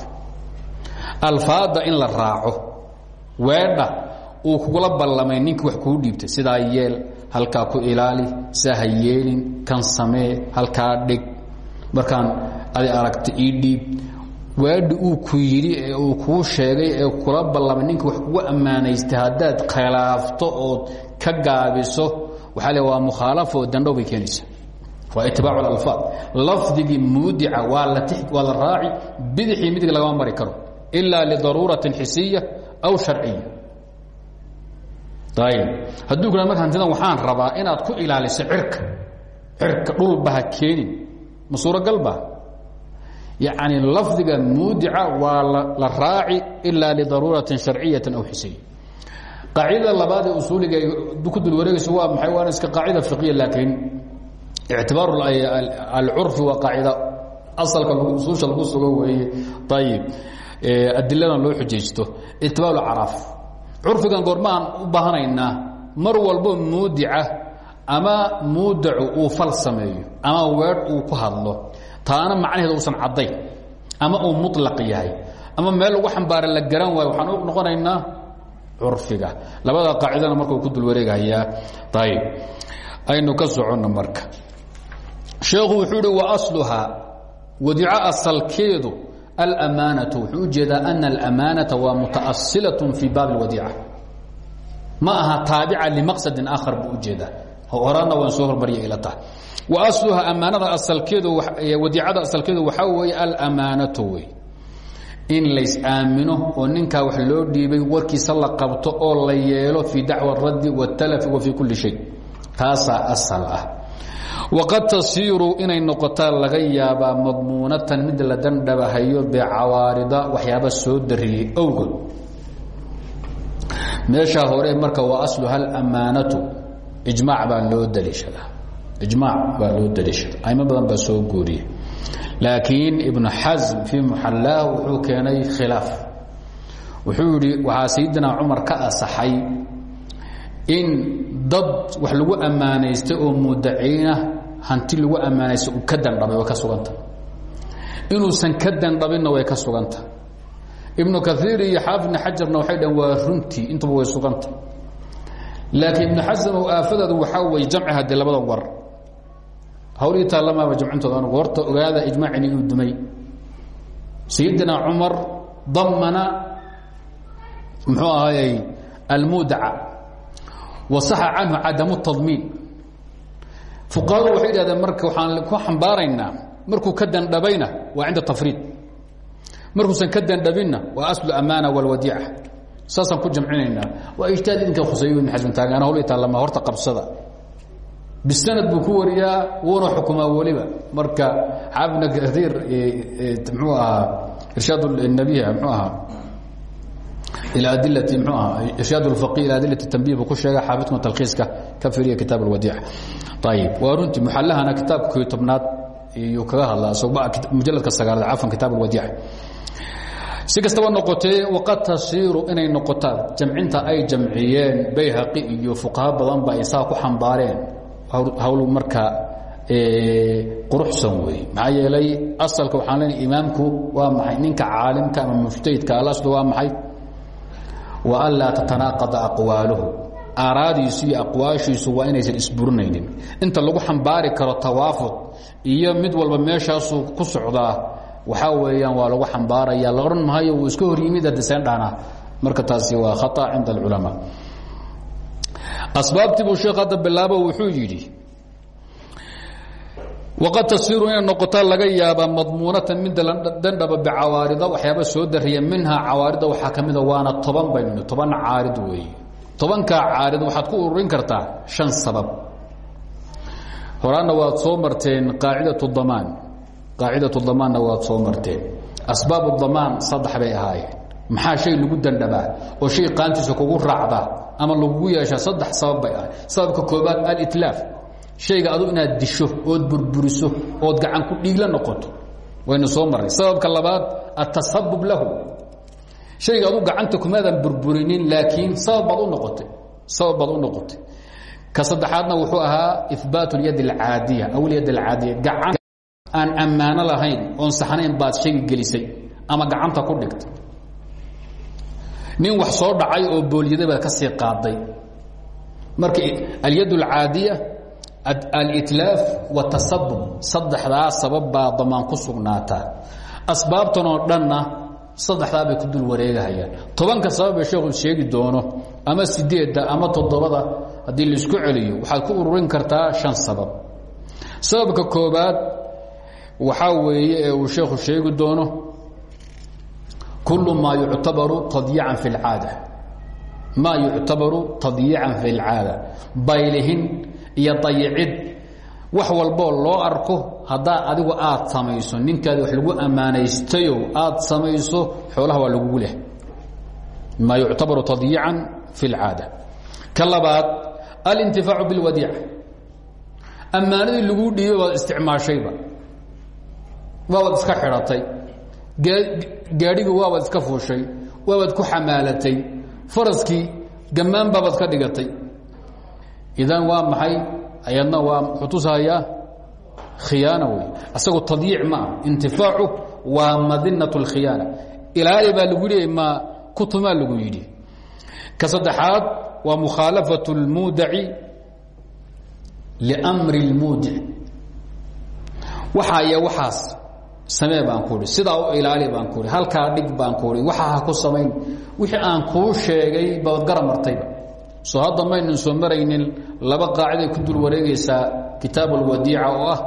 alfaadda in la raaco weedha uu kugula ballamay ninkii wax kuu dhiibtay. Sidaa yeel halkaa ku ilaali saa ha yeelin kan samee halkaa dhig. Markaan adi aragta ii dhiib. Waadhi uu ku yidhi ee uu kuu sheegay ee kula ballamay ninka wax kugu ammaanaystay haddaad khilaafto ood ka gaabiso waxaa le waa mukhaalafo dandhow bay keenaysaa. Waa itibaacu alfaad lafdigii muudica waa la waa la raaci bidixii midig lagama mari karo. Ilaa lidaruuratin xisiya aw sharciya hadduu kula marka hantidan waxaan rabaa inaad ku ilaaliso cirka. Cirka dhulba ha keenin. Ma suuragalba yacni lafdiga muudica waa la raaci ilaa lidaruuratin sharciyatin aw xisiya qaacidada labaad ee usuuliga ku dul wareegayso waa maxay? Waana iska qaacida fiqiya laakiin ictibaar alcurfi waa qaacida asalka usuusha lagu sugo weeye. Ayib adiladan loo xujaysto. Ictibaar caraaf curfigan goormaan u baahanaynaa mar walbo muudica ama muudacu uu fal sameeyo ama weedh uu ku hadlo. Taana macnaheeda uusan caddayn ama uu muطlaq yahay ama meel lagu xambaara la garan waayo waxaan u noqonaynaa curfiga. Labada qaacidana marka uu ku dul wareegahayaa ayib aynu ka soconno marka. Sheekhu wuxuu wadico asalkeedu alamaanatu wuxuu ujeedaa ana alamaanata waa mutaasilaة fii baab اlwadiica ma aha taabica limaqsadin aakhar buu ujeedaa horana waan soo hormarya ila tahay waasluhaa amaanada asalkeedu wadiicada asalkeedu waxaa weeye alamaanato wey in lays aamino oo ninkaa wax loo dhiibay warkiisa la qabto oo la yeelo fii dacwa اraddi wاtalafi wa fii kuli shay taasaa asal ah waqad tasiiru inay noqotaa laga yaabaa madmuunatan mid la dandhabahayo bicawaarida waxyaaba soo dariyey owgood meeshaa hore marka waa asluha alamaanatu ijmaac baa loo daliishadaa. Ijmaac baa loo daliishada aimo badan baa soo guuriye laakiin ibnu xasm fii muxallaah wuxuu keenay khilaaf. Wuxuu yidhi waxaa sayidina cumar ka asaxay in dad wax lagu ammaanaystay oo mudaciina hanti lagu ammaanaystay ka dandhabay way ka suganta. Inuusan ka dandhabinna way ka suganta. Ibnu kaiir iyo xaafid ibn xajarna waxay dhaheen waa runtii way suganta. Laakiin ibnu xasan oo aafadaadu waxaa weye jamci haddii labada war. Hawlihii taallamaaba jamcintooda anugu horta ogaada ijmaacini inuu dumay. Sayidina cumar damana muxuu ahaayey almudaca wasaxa canhu cadamu tadmiin. Fuqahadu waxay idhahdeen marka waxaan ku xambaaraynaa markuu ka dandhabayna waa cinda tafriid. Markuusan ka dandhabinna waa aslu amaana walwadiica saasaan ku jamcinaynaa waa ijtihaad idinka khuseeyo ibn xasm taagaan hawlii taallama horta qabsada. Bisanad buu ku wariyaa wuuna xukumaa weliba. Marka xaafidna kaiir mxuu ahaa irshaad nabiha mxuu ahaa ilى adilati mxuu ahaa irshaad اlfaqih ila adilati tanbih buu ku sheega xaafidkuna talkhiiska ka firiya kitaab alwadiic ayib waa runtii muxallahana kitaabkii tobnaad iyuu kaga hadlaa mujaladka sagaalaad cafan kitaab alwadiic si kastaba noqotee waqad tasiiru inay noqotaan jamcinta ay jamciyeen bayhaqi iyo fuqaha badan ba ay saa ku xambaareen hawl markaa quruxsan wey maxaa yeelay asalka waxaan lena imaamku waa maxay ninka caalimka ama mujtahidka alaslu waa maxay wa an laa tatanaaqada aqwaaluhu aaraadiisu iyo aqwaashiisu waa inaysan isburinaynin inta lagu xambaari karo tawaafuq iyo mid walba meeshaasuu ku socdaa waxaa weeyaan waa lagu xambaaraya la odhan maayo wuu hor yimid hadiseen dhaana marka taasi waa khata cinda alculamaa asbaabtii buu sheekh hadda wuxuu yidhi waqad tasiiru inay noqotaa laga yaabaa madmuunatan la dandhaba bicawaarida waxyaaba soo dariya minhaa cawaarida waxaa ka mida waana toban baynu toban caarid weeye tobankaa caarid waxaad ku ururin kartaa shan sabab horaana waad soo marteen qaacidatu damaan qaacidatu damaanna waad soo marteen asbaabu damaan saddex bay ahaayeen maxaa shay lagu dandhabaa oo shay qaantiisa kugu raacda ama lagugu yeeshaa saddex sabab bay ahay sababka koobaad alitlaaf shayga adu inaad disho ood burburiso ood gacan ku dhiigla noqoto waynu soo marray sababka labaad atasabub lahu shayga adu gacanta kumaadan burburinin laakiin sabab baad u noqotay sabab baad u noqotay ka saddexaadna wuxuu ahaa ihbaat اlyad اlcaadiya aw اlyad اlcaadiya gacan aan ammaano lahayn oon saxnayn baad shayga gelisay ama gacanta ku dhigtay nin wax soo dhacay oo boolyaday baad ka sii qaaday marka alyad اlcaadiya alitlaaf watasabub saddexdaa sabab baa damaan ku sugnaataa. Asbaabtan oo dhanna saddexdaa bay ku dul wareegahayaan. Tobanka sababee sheekhu sheegi doono ama sideedda ama toddobada haddii la isku celiyo waxaad ku ururin kartaa shan sabab. Sababka koobaad waxaa weeye ee uu sheekhu sheegi doono kul maa yuctabaru tadyiican fi اlcaada maa yuctabaru tadyiican fi اlcaada baylihin iyo dayicid. Wax walboo loo arko haddaa adigu aad samayso ninkaadi wax lagu ammaanaystayo aad samayso xoolaha waa lagugu leh. Maa yuctabaru tadyiican fi اlcaada ka labaad alintifaacu biاlwadiica ammaanadii laguu dhiibay baad isticmaashayba. Waabaad iska xidhatay gaadhigii waabaad iska fuushay. Waabaad ku xamaalatay. Faraskii gammaan baabaad ka dhigatay idan waa maxay ayadna waa muxuu tusahayaa khiyaana wey asagoo tadyiic ma ah intifaacu waa madinat اlkhiyaana ilaali baa lagu leeyay ma kutumaa lagu yidhi ka saddexaad waa mukhaalafaة اlmuudaci liamri اlmuudic waxaaya waxaas samee baan ku ihi sidaa u ilaali baan ku ihi halkaa dhig baan ku ihi waxa ha ku samayn wixii aan kuu sheegay baad gara martayba soo hadda maynan soo maraynin laba qaaciday ku dul wareegaysaa kitaab alwadiica oo ah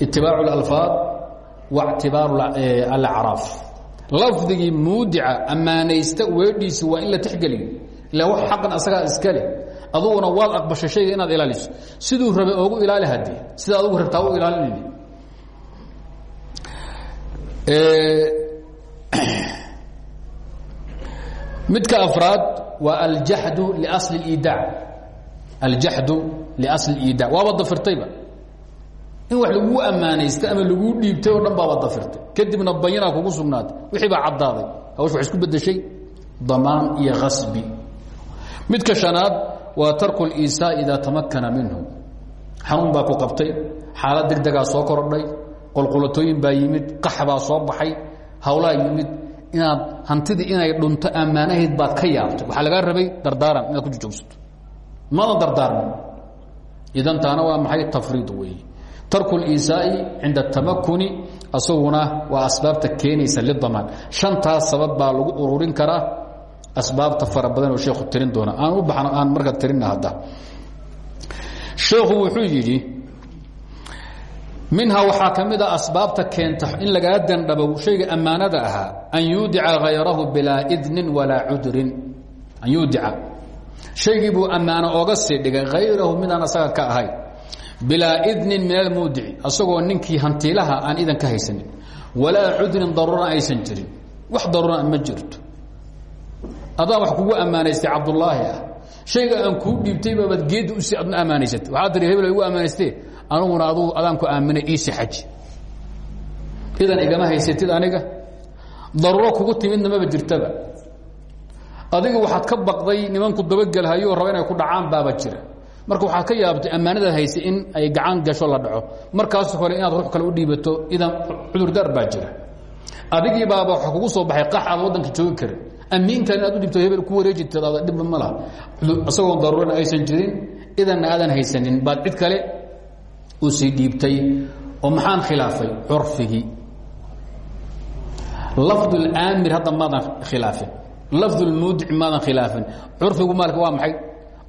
itibaacu اlalfaad wa اctibaaru alacraaf lafdigii muudica ammaanaysta weedhiisi waa in la tixgeliyo. Ila wax xaqan asagaa iska leh. Aduguna waad aqbashay shayga inaad ilaaliso. Siduu rabay ilaali haddii. Sida adugu rabtaa u ilaalinayni midka afraad waa aljadu liasli iidaac aljaxdu liasli iidaac waaba dafirtayba. In wax laguu ammaanaysta ama laguu dhiibtay oo dhan baaba dafirtay. Kadibna bayinaa kugu sugnaatay. Wixii baa caddaaday. Hawsh wax isku bedeshay damaan iyo kasbi midka shanaad waa tarku liisaa idaa tamakana minhu. Xanuun baa ku qabtay. Xaalad degdegaa soo kordhay qolqulatooyin baa yimid. Qax baa soo baxay. Hawlaa yimid inaad hantidii inay dhunto ammaanahayd baad ka yaabtay waxaa lagaa rabay dardaaran inaad ku joogsato maadan dardaarmin idan taana waa maxay tafriid weeye. Tarku liisaa'i cinda atamakuni asaguna waa asbaabta keenaysa lidamaan shantaas sabab baa lagu ururin karaa asbaabta fara badan oo sheekhu tirin doona. Aan u baxno aan marka tirinna hadda. Sheekhu wuxuu yidhi minhaa waxaa ka mid a asbaabta keenta in lagaa dandhabo shayga ammaanada ahaa an yuudica hayrahu bilaa idnin walaa cudrin. An yuudica. Shaygii buu ammaano ooga sii dhigay hayrahu midaan asaga ka ahayn bilaa idnin min almuudici asagoo ninkii hantiilaha aan idan ka haysanin walaa cudrin daruura aysan jirin. Wax daruura ma jirto. Adaan wax kugu ammaanaystay cabdulaahi ah shayga aan kuu dhiibtay baabaad geedda usi adna ammaanaysatay. Waxaa aniguna adaan ku aaminay iisi xaji. Idan igama haysatid aniga? Daruuro kugu timidna maba jirtaba. Adiga waxaad ka baqday nimanku dabagelhayo raba inay ku dhacaan baaba jira. Marka waxaad ka yaabtay ammaanada hayse in ay gacan gasho la dhaco. Markaas hore inaad ruux kale u dhiibato idan cudurdaar baa jira. Adigii baaba wa kugu soo baxay qax aad waddanka joogi karin. Amiintan inaad u dhibto hebel ku wareejitadaada dhibba ma laha. Isagoon daruurana aysan jirin idanna aadan haysanin. Baad cid kale uu sii dhiibtay oo maxaan khilaafay curfigii lafdulaamir hadda maadan khilaafin. Lafdulmuudic maadan khilaafin. Curfigu maalka waa maxay?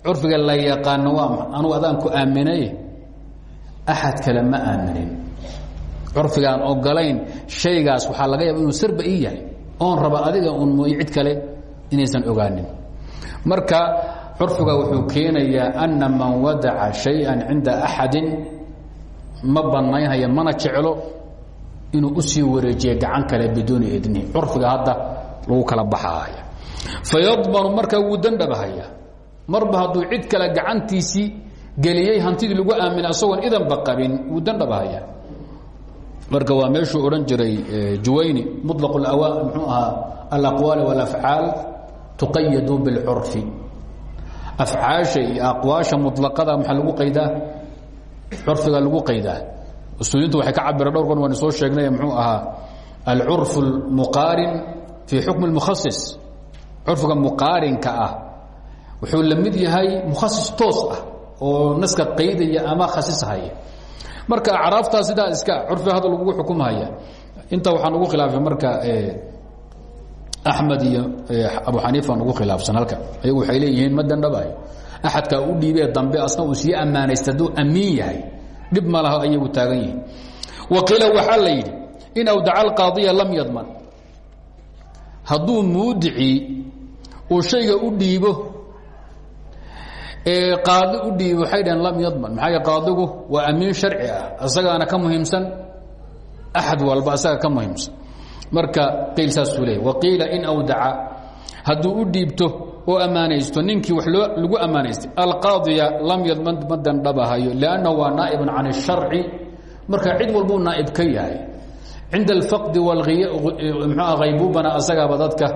Curfiga la yaqaano waa ma anugu adaan ku aaminay axad kale ma aaminin. Curfigaan ogolayn shaygaas waxaa laga yaaba inuu sirba ii yahay. Oon raba adiga uun mooye cid kale inaysan ogaanin. Marka curfiga wuxuu keenayaa ana man wadaca shaya cinda axadin ma banaynhaya mana jeclo inuu usii wareejiya gacan kale biduuni idni curfiga hadda lagu kala baxaaya fayadmanu markaa wuu dandhabahaya marba hadduu cid kale gacantiisii geliyey hantidii lagu aaminay asagoon idanba qabin wuu dandhabahaya marka waa meeshuu odhan jiray juwayni muطlaq mxuu ahaa alaqwaal wاlafcaal tuqayadu biاlcurfi afcaasha iyo aqwaasha muطlaqada maxaa lagu qaydaa Curfiga lagu qaydaa. Usuuliintu waxay ka cabireen dhowr kon waan soo sheegnay mxuu ahaa alcurf اlmuqaarin fii xukmi اlmukhasis curfiga muqaarinka ah wuxuu la yahay mukhasis toos ah oo naska qaydaya ama khasishaya marka acraaftaa sidaa iska curfiga hadda lagugu xukumhaya inta waxaa nugu khilaafay marka axmed iyo abu xaniifa nugu khilaafsan halka. Ayagu waxay leeyihiin ma axadkaa u dhiibee dambe asna uu sii ammaanaysta hadduu amiin yahay dhib ma laha ayagu taagan yihiin. Waqiila waxaa la yidhi in awdaca alqaadiya lam yadman. Hadduu muudicii uu shayga u dhiibo qaadi u dhiibo waxay dhaheen lam yadman. Maxaa qaadigu waa amiin sharci ah isagaana ka muhiimsan axad walba isaga ka muhiimsan. Marka qiil saasuu leeyay waqiila in awdaca hadduu u dhiibto oo ammaanaysto ninkii wax loo lagu ammaanaystay alqaadiya lam yadman ma dandhabahayo liannahu waa naa'ibun can الsharci marka cid walbuu naa'ib ka yahay cinda alfaqdi mxua haybubana asagaaba dadka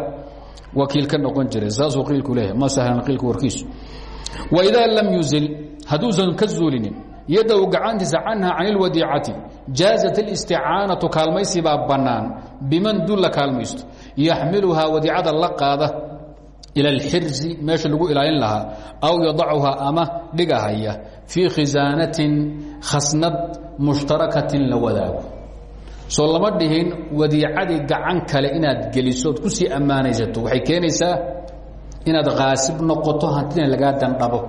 wakiil ka noqon jiray saasuu qiilku leeyahay ma sahlan qiilka warkiisu waidaa lam yuzil hadduusan ka zuulinin yadahu gacantiisa canha can اlwadiicati jaazat اlisticaanatu kaalmaysibaa bannaan biman dul la kaalmaysto yaxmiluhaa wadiicada la qaada ila اlxirsi meesha lagu ilaalin lahaa aw yadacuhaa ama dhigahaya fii khisaanatin khasnad mushtarakatin la soo lama dhihin wadiicadii gacan kale inaad geliso ood ku sii ammaanaysato waxay keenaysaa inaad khaasib noqoto hantina lagaa dandhabo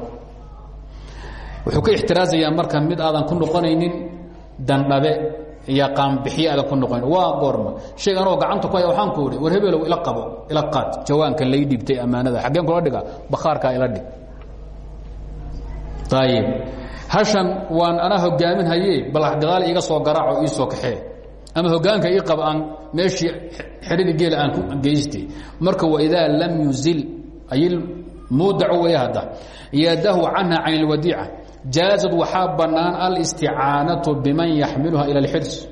wuxuu ka ixtiraasayaa marka mid aadan ku noqonaynin dandhabe iyo qaanbixiye aadan ku noqonayn waa goorma. Shayga anoo gacanta ku haya waxaan ku idhi war hebelow ila qabo ila qaad. Jawaankan lay dhibtay ammaanada. Xaggeen kula dhiga bakhaarkaa ila dhig. Ayib hashan waan anaa hogaamin haye bal gadaal iiga soo garaaco ii soo kaxee. Ama hogaanka ii qaba aan meeshii xidhida geela aan ku geystay. Marka waidaa lam yuzil ay muudaco way hadda. Yadahu canha can اlwadiica jaazad waxaa bannaan alisticaanatu biman yaxmiluha ila اlxirs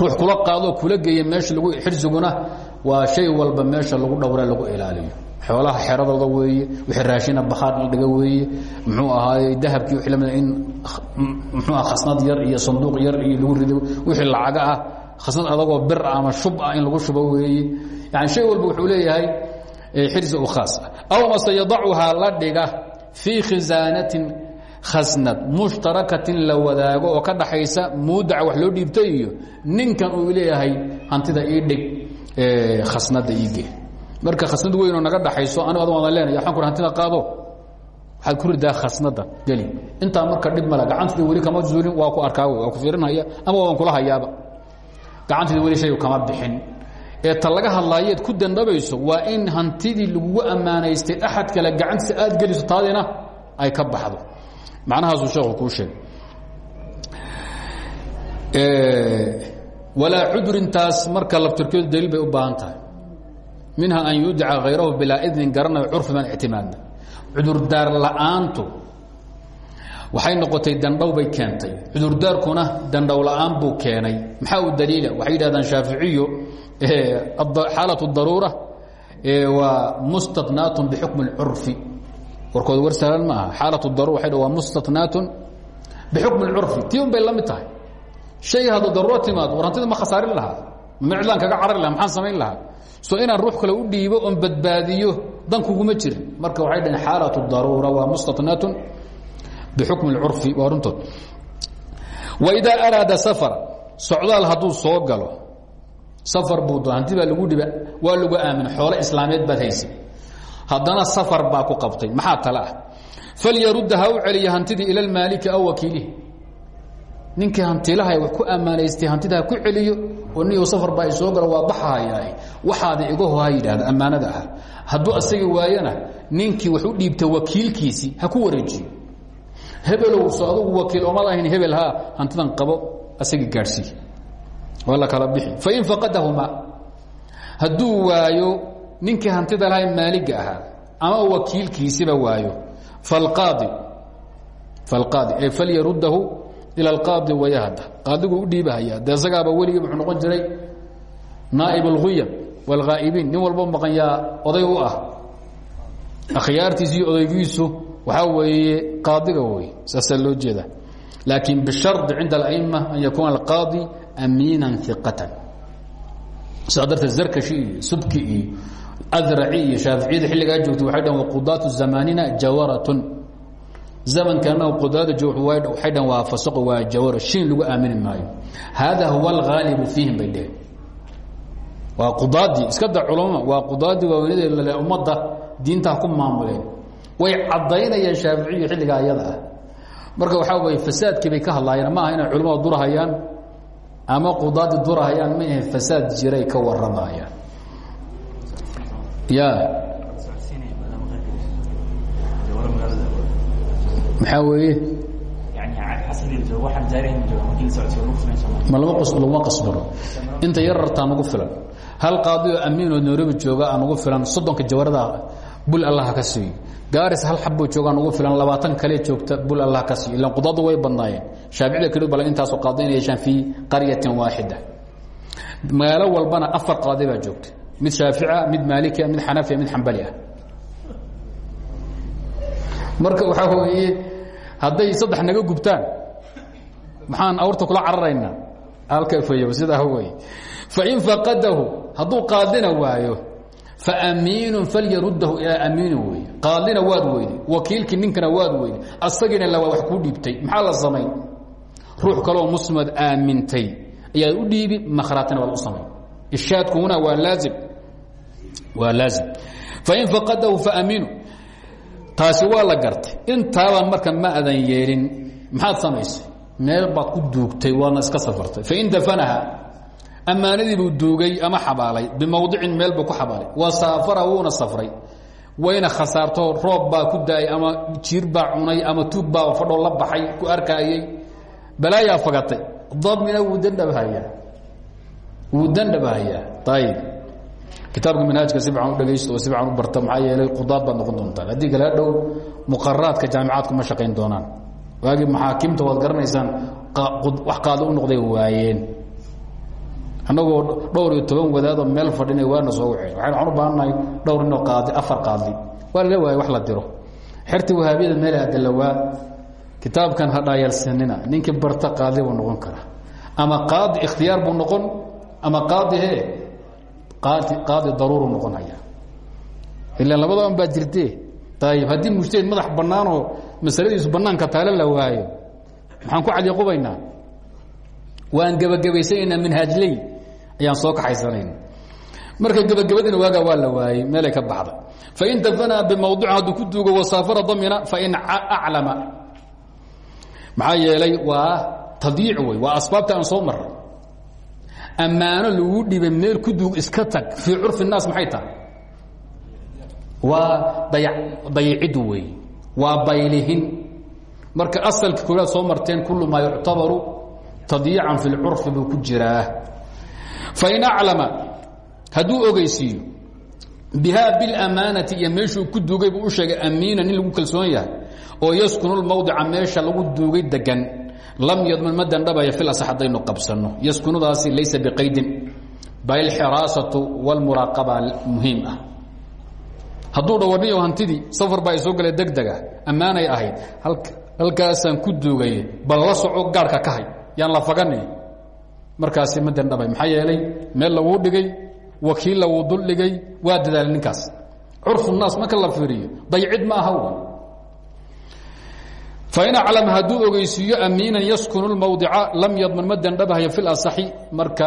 ruux kula qaadoo kula geeya meesha lagu xirsiguna waa shay walba meesha lagu dhowra lagu ilaaliyo. Xoolaha xeradooda weeye wixii raashina bahaar la dhiga weeye muxuu ahaaye dahabkii wii lamida ah in muxuua khasnad yar iyo sanduuq yar iyo lagu rido wixii lacaga ah khasnad adagoo bir ama shub ah in lagu shubo weeye. Yani shay walba wuxuu leeyahay eh, xirsi u khaas ah. Aw mase yadacuhaa la dhiga fii khisaanatin khasnad mushtarakatin la wadaago oo ka dhaxaysa muudaca wax loo dhiibtay iyo ninkan uu leeyahay hantida ii dhig khasnada iige marka khasnad weynoo naga dhaxayso anigu ad wadan leenaya waxaan ku hantida qaado? Waxaad ku ridaa khasnada geli. Intaa marka dhib male gacantida weli kama zuulin waa ku arkaa waa ku fiirinhaya ama waan kula hayaaba. Gacantida weli shaygu kama bixin ee ta laga hadlaayeed ku dandhabayso waa in hantidii lagugu ammaanaystay axad kale gacantiisa aad geliso taadina ay ka baxdo. Macnahaasuu sheekhu kuu sheegay. Walaa cudurintaas marka labtirkeedu daliil bay u baahan tahay. Minha an yudica hayrahu bilaa idnin garanayo curfi baan ictimaadna. Cudurdaar la'aantu waxay noqotay dandhow bay keentay. Cudurdaarkuna dandhow la'aan buu keenay. Maxaa u daliila? Waxay yidhahdaan shaaficiyo xaalaة daruura waa mustatnaat bixukm اcurfi warkooda war sahlan maaha xaalaة daruura waa waa mustatnaat bixukm اcurfi tii un bay la mid tahay shay hadduu daruuro timaado war hantida ma khasaarin lahaa ma cidlaan kaga carari laha maxaan samayn lahaa so inaan ruux kale u dhiibo oon badbaadiyo dan kuguma jirin marka waxay dhaheen xaalaة daruura waa mustatnaat bixukm اcurfi waa runtood waidaa araada safra socdaal hadduu soo galo safar buu doon hanti baa lagu dhiba waa lagu aamin xoole islaameed baad haysay haddana safar baa ku qabtay. Maxaa tale ah? Falyarudda u celiya hantidii ila lmaaliki aw wakiilihi. Ninkii hantilaha wax ku ammaanaystay hantida ha ku celiyo oo niyo safar baa soo galo waa baxahayaa waxaada igaho ha yidhahda ammaanada ah. Waayana ninkii wax u dhiibta ha ku wareejiyo. Hebelow so adugu wakiil oomad ahayn hebel ha hantidan qabo asagii gaadhsii waa la kala bixi. Fain faqadahumaa hadduu waayo ninkii hantida lahay maaliga ahaa ama wakiilkiisiba waayo falqaadi falqaadi ee falyarudahu ila alqaadi wayahda. Qaadigu u dhiibahaya dee isagaaba weligii muxuu noqon jiray naa'ib اlguyam wاlghaa'ibiin nin walbo maqan yaa oday u ah. Akhyaartiisi iyo odaygiisu waxaa weeye qaadiga wey saasaa loo jeeda laakiin bishardi cinda ala'ima an yakuuna alqaadi amiina iqatan sidaa darteed zarkashi iyo subki iyo adraci iyo shaaficiyada xilligaa joogta waxay dhahan waqudaatu zamanina jawaratun zamankanna qudaada joog waxay dhahan waa fasaqo waa jawara shin lagu aamini maayo hada huwa alghaalibu fiihim bay dheheen waa qudaadii iska da culama waa qudaadii waaweynada lale ummadda diinta ha ku maamuleen way caddaynayaan shaaficiyu xilligaa iyada ah marka waxaa weye fasaadkii bay ka hadlaayeen ma aha inay culimmada durahayaan ama qudaadii durahayaan ma ahe fasaad jiray ka waramayaan ya. Maxaa weeye? Ma laguma qasbano inta yarartaa nagu filan. Hal qaadi oo amiinoo nairobi jooga aa nagu filan soddonka jawarada bul allah ka siiyo gaaris hal xabboo joogaa nagu filan labaatan kale joogta bul allah ka siiyo. Ilan qudadu way badnaayeen. Shaaficida keli bal intaasoo qaadi inay yeeshaan fii qaryatin waaxida magaalo walbana afar qaadi baa joogta mid shaafica mid maalikia mid xanafiya mid xambali ah marka waxaa weeye hadday saddex naga gubtaan maxaan awrta kula cararaynaa. Alkafayo sidaa wey fain faqadahu hadduu qaadina waayo faamiinu falyarudahu ilaa amiinin wey qaadina waad weyde wakiilkii ninkana waad weyde asagiina la wax kuu dhiibtay maxaa la samayn ruux kaloo muslimaad aamintay ayaad u dhiibi makhraatina waad u samayn ishaadkuna waa laazim waa laazim fain faqadahu faamiinu taasi waa la gartay intaabaan marka ma adan yeelin maxaad samaysay meel baad ku duugtay waadna iska safartay fain dafanaha ammaanadii buu duugay ama xabaalay bimawdicin meel buu ku xabaalay. Wa saafara wuuna safray. Wayna khasaarto roob baa ku daayay ama jiir baa cunay ama tuug baa fadhoo la baxay ku arkaayey balaayaa fagatay. Damina wuu dandhabhayaa wuu dandhabhayaa ayib kitaabka manhaajka si u dhegaysto oo si u barta maxaa yeelay qudaad baad noqon doontaan haddii kale hadhow muqararaadka jaamicaadku ma shaqayn doonaan. Waagii maxaakimta waad garanaysaan wax qaado u noqday waayeen annagoo dhowr iyo toban wadaadoo meel fadhinay waana soo waceen waxaynu waxaan u baahannahay dhowr inoo qaadi afar qaadi. Waa waayay wax la diro. Xerta wahaabiyada meel adalawaa kitaabkan ha dhaayalsanina ninkii barta qaadi buu noqon karaa. Ama qaadi ikhtiyaar buu noqon ama qaadi he qaadi qaadi daruuru noqon haya ilaan labadaban baa jirte. Ayib haddii mujtahid madax bannaanoo masaladiisu bannaanka taale la waayo maxaan ku cadiqubaynaa waan gebagabaysanaynaa minhaajley ayaan soo kaxaysanayna marka gebagabadina waagaa waa la waayey meelay ka baxda fain dafanaa bimawduci hadduu ku duugo wasaafara damina fain aclama maxaa yeelay waa tadiic wey waa asbaabta aan soo maray ammaano lagu dhibay meel ku duug iska tag fii curfi الnaas maxay tahay waa dayicid wey waa baylihin marka asalka kooaad soo marteen kul maa yuctabaru tadyiican fi اlcurfi buu ku jiraa fain aclama hadduu ogeysiiyo biha biاlamaanati iyo meeshuu ku duugay buu u sheegay amiina nin lagu kalsoon yahay oo yaskunu lmawdica meesha lagu duugay degan lam yadman ma dandhabaya fil asax haddaynu qabsanno yaskunudaasi laysa biqaydin bal xiraasatu wاlmuraaqaba muhiim ah hadduu dhawarniyo hantidii safar baa soo gala degdega ammaanay ahayd halkaasaan ku duugay bal la soco gaarhka ka hay yaan la fagani markaasi ma dandhabay maxaa yeelay meel laguu dhigay wakiil laguu dul dhigay waa dadaalay ninkaas. Curfu naas marka la fiiriyo daycid ma aha fain aclam hadduu ogeysiiyo amiinan yaskunu lmawdica lam yadman ma dandhabhayo fi lasaxi marka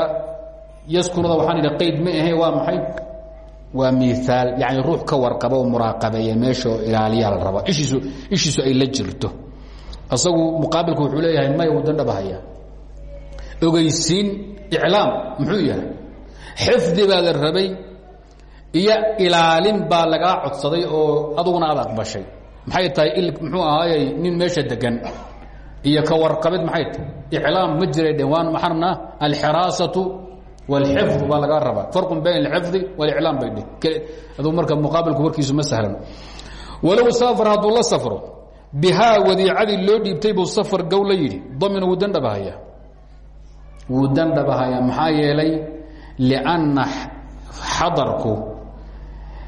yaskunuda waxaan idhi qayd ma ahe waa maxay? Waa miaal yani ruux ka warqaba oo muraaqabeeya meesha oo ilaaliyaa la raba ishiisu ay la jirto. Isagu muqaabilku wuxuu leeyahay maya uu dandhabahaya ogeysiin iclaam muxuu yahay. Xifdi baa la rabay iyo ilaalin baa lagaa codsaday oo aduguna aad aqbashay. Maxay tahay il muxuu ahaayey nin meesha degan iyo ka warqabid maxay tahay. Iclaam ma jiray dhe waan maxarna alxiraasatu walxifd baa lagaa rabaa. Farqun bayn alxifdi waliclaam bay dheh aduu marka muqaabilku warkiisu ma sahlan. Walow saafar hadduu la safro bihaa wadiicadii loo dhiibtay buu safar gow la damin wuu dandhabahaya wuu dandhabahayaa maxaa yeelay lianna xadarku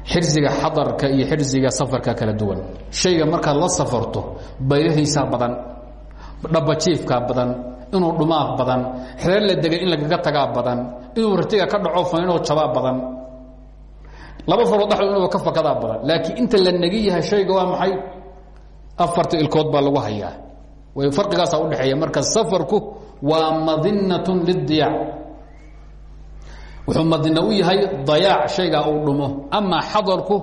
xirsiga xadarka iyo xirsiga safarka kala duwan. Shayga markaad la safarto baylahaysaa badan dhabajiifkaa badan inuu dhumaa badan xeer la degay in lagaga tagaa badan inuu ratiga ka dhaco faninoo jabaa badan. Laba farood dhexdood inuu ka fakadaa badan. Laakiin inta la negi yahay shayga waa maxay? Afarta ilkood baa lagu hayaa. Farqigaasaa udhexeeya marka safarku waa madinatun lidiyaac wuxuu madina yahay dayaac shaygaa uu dhumo. Amaa xadarku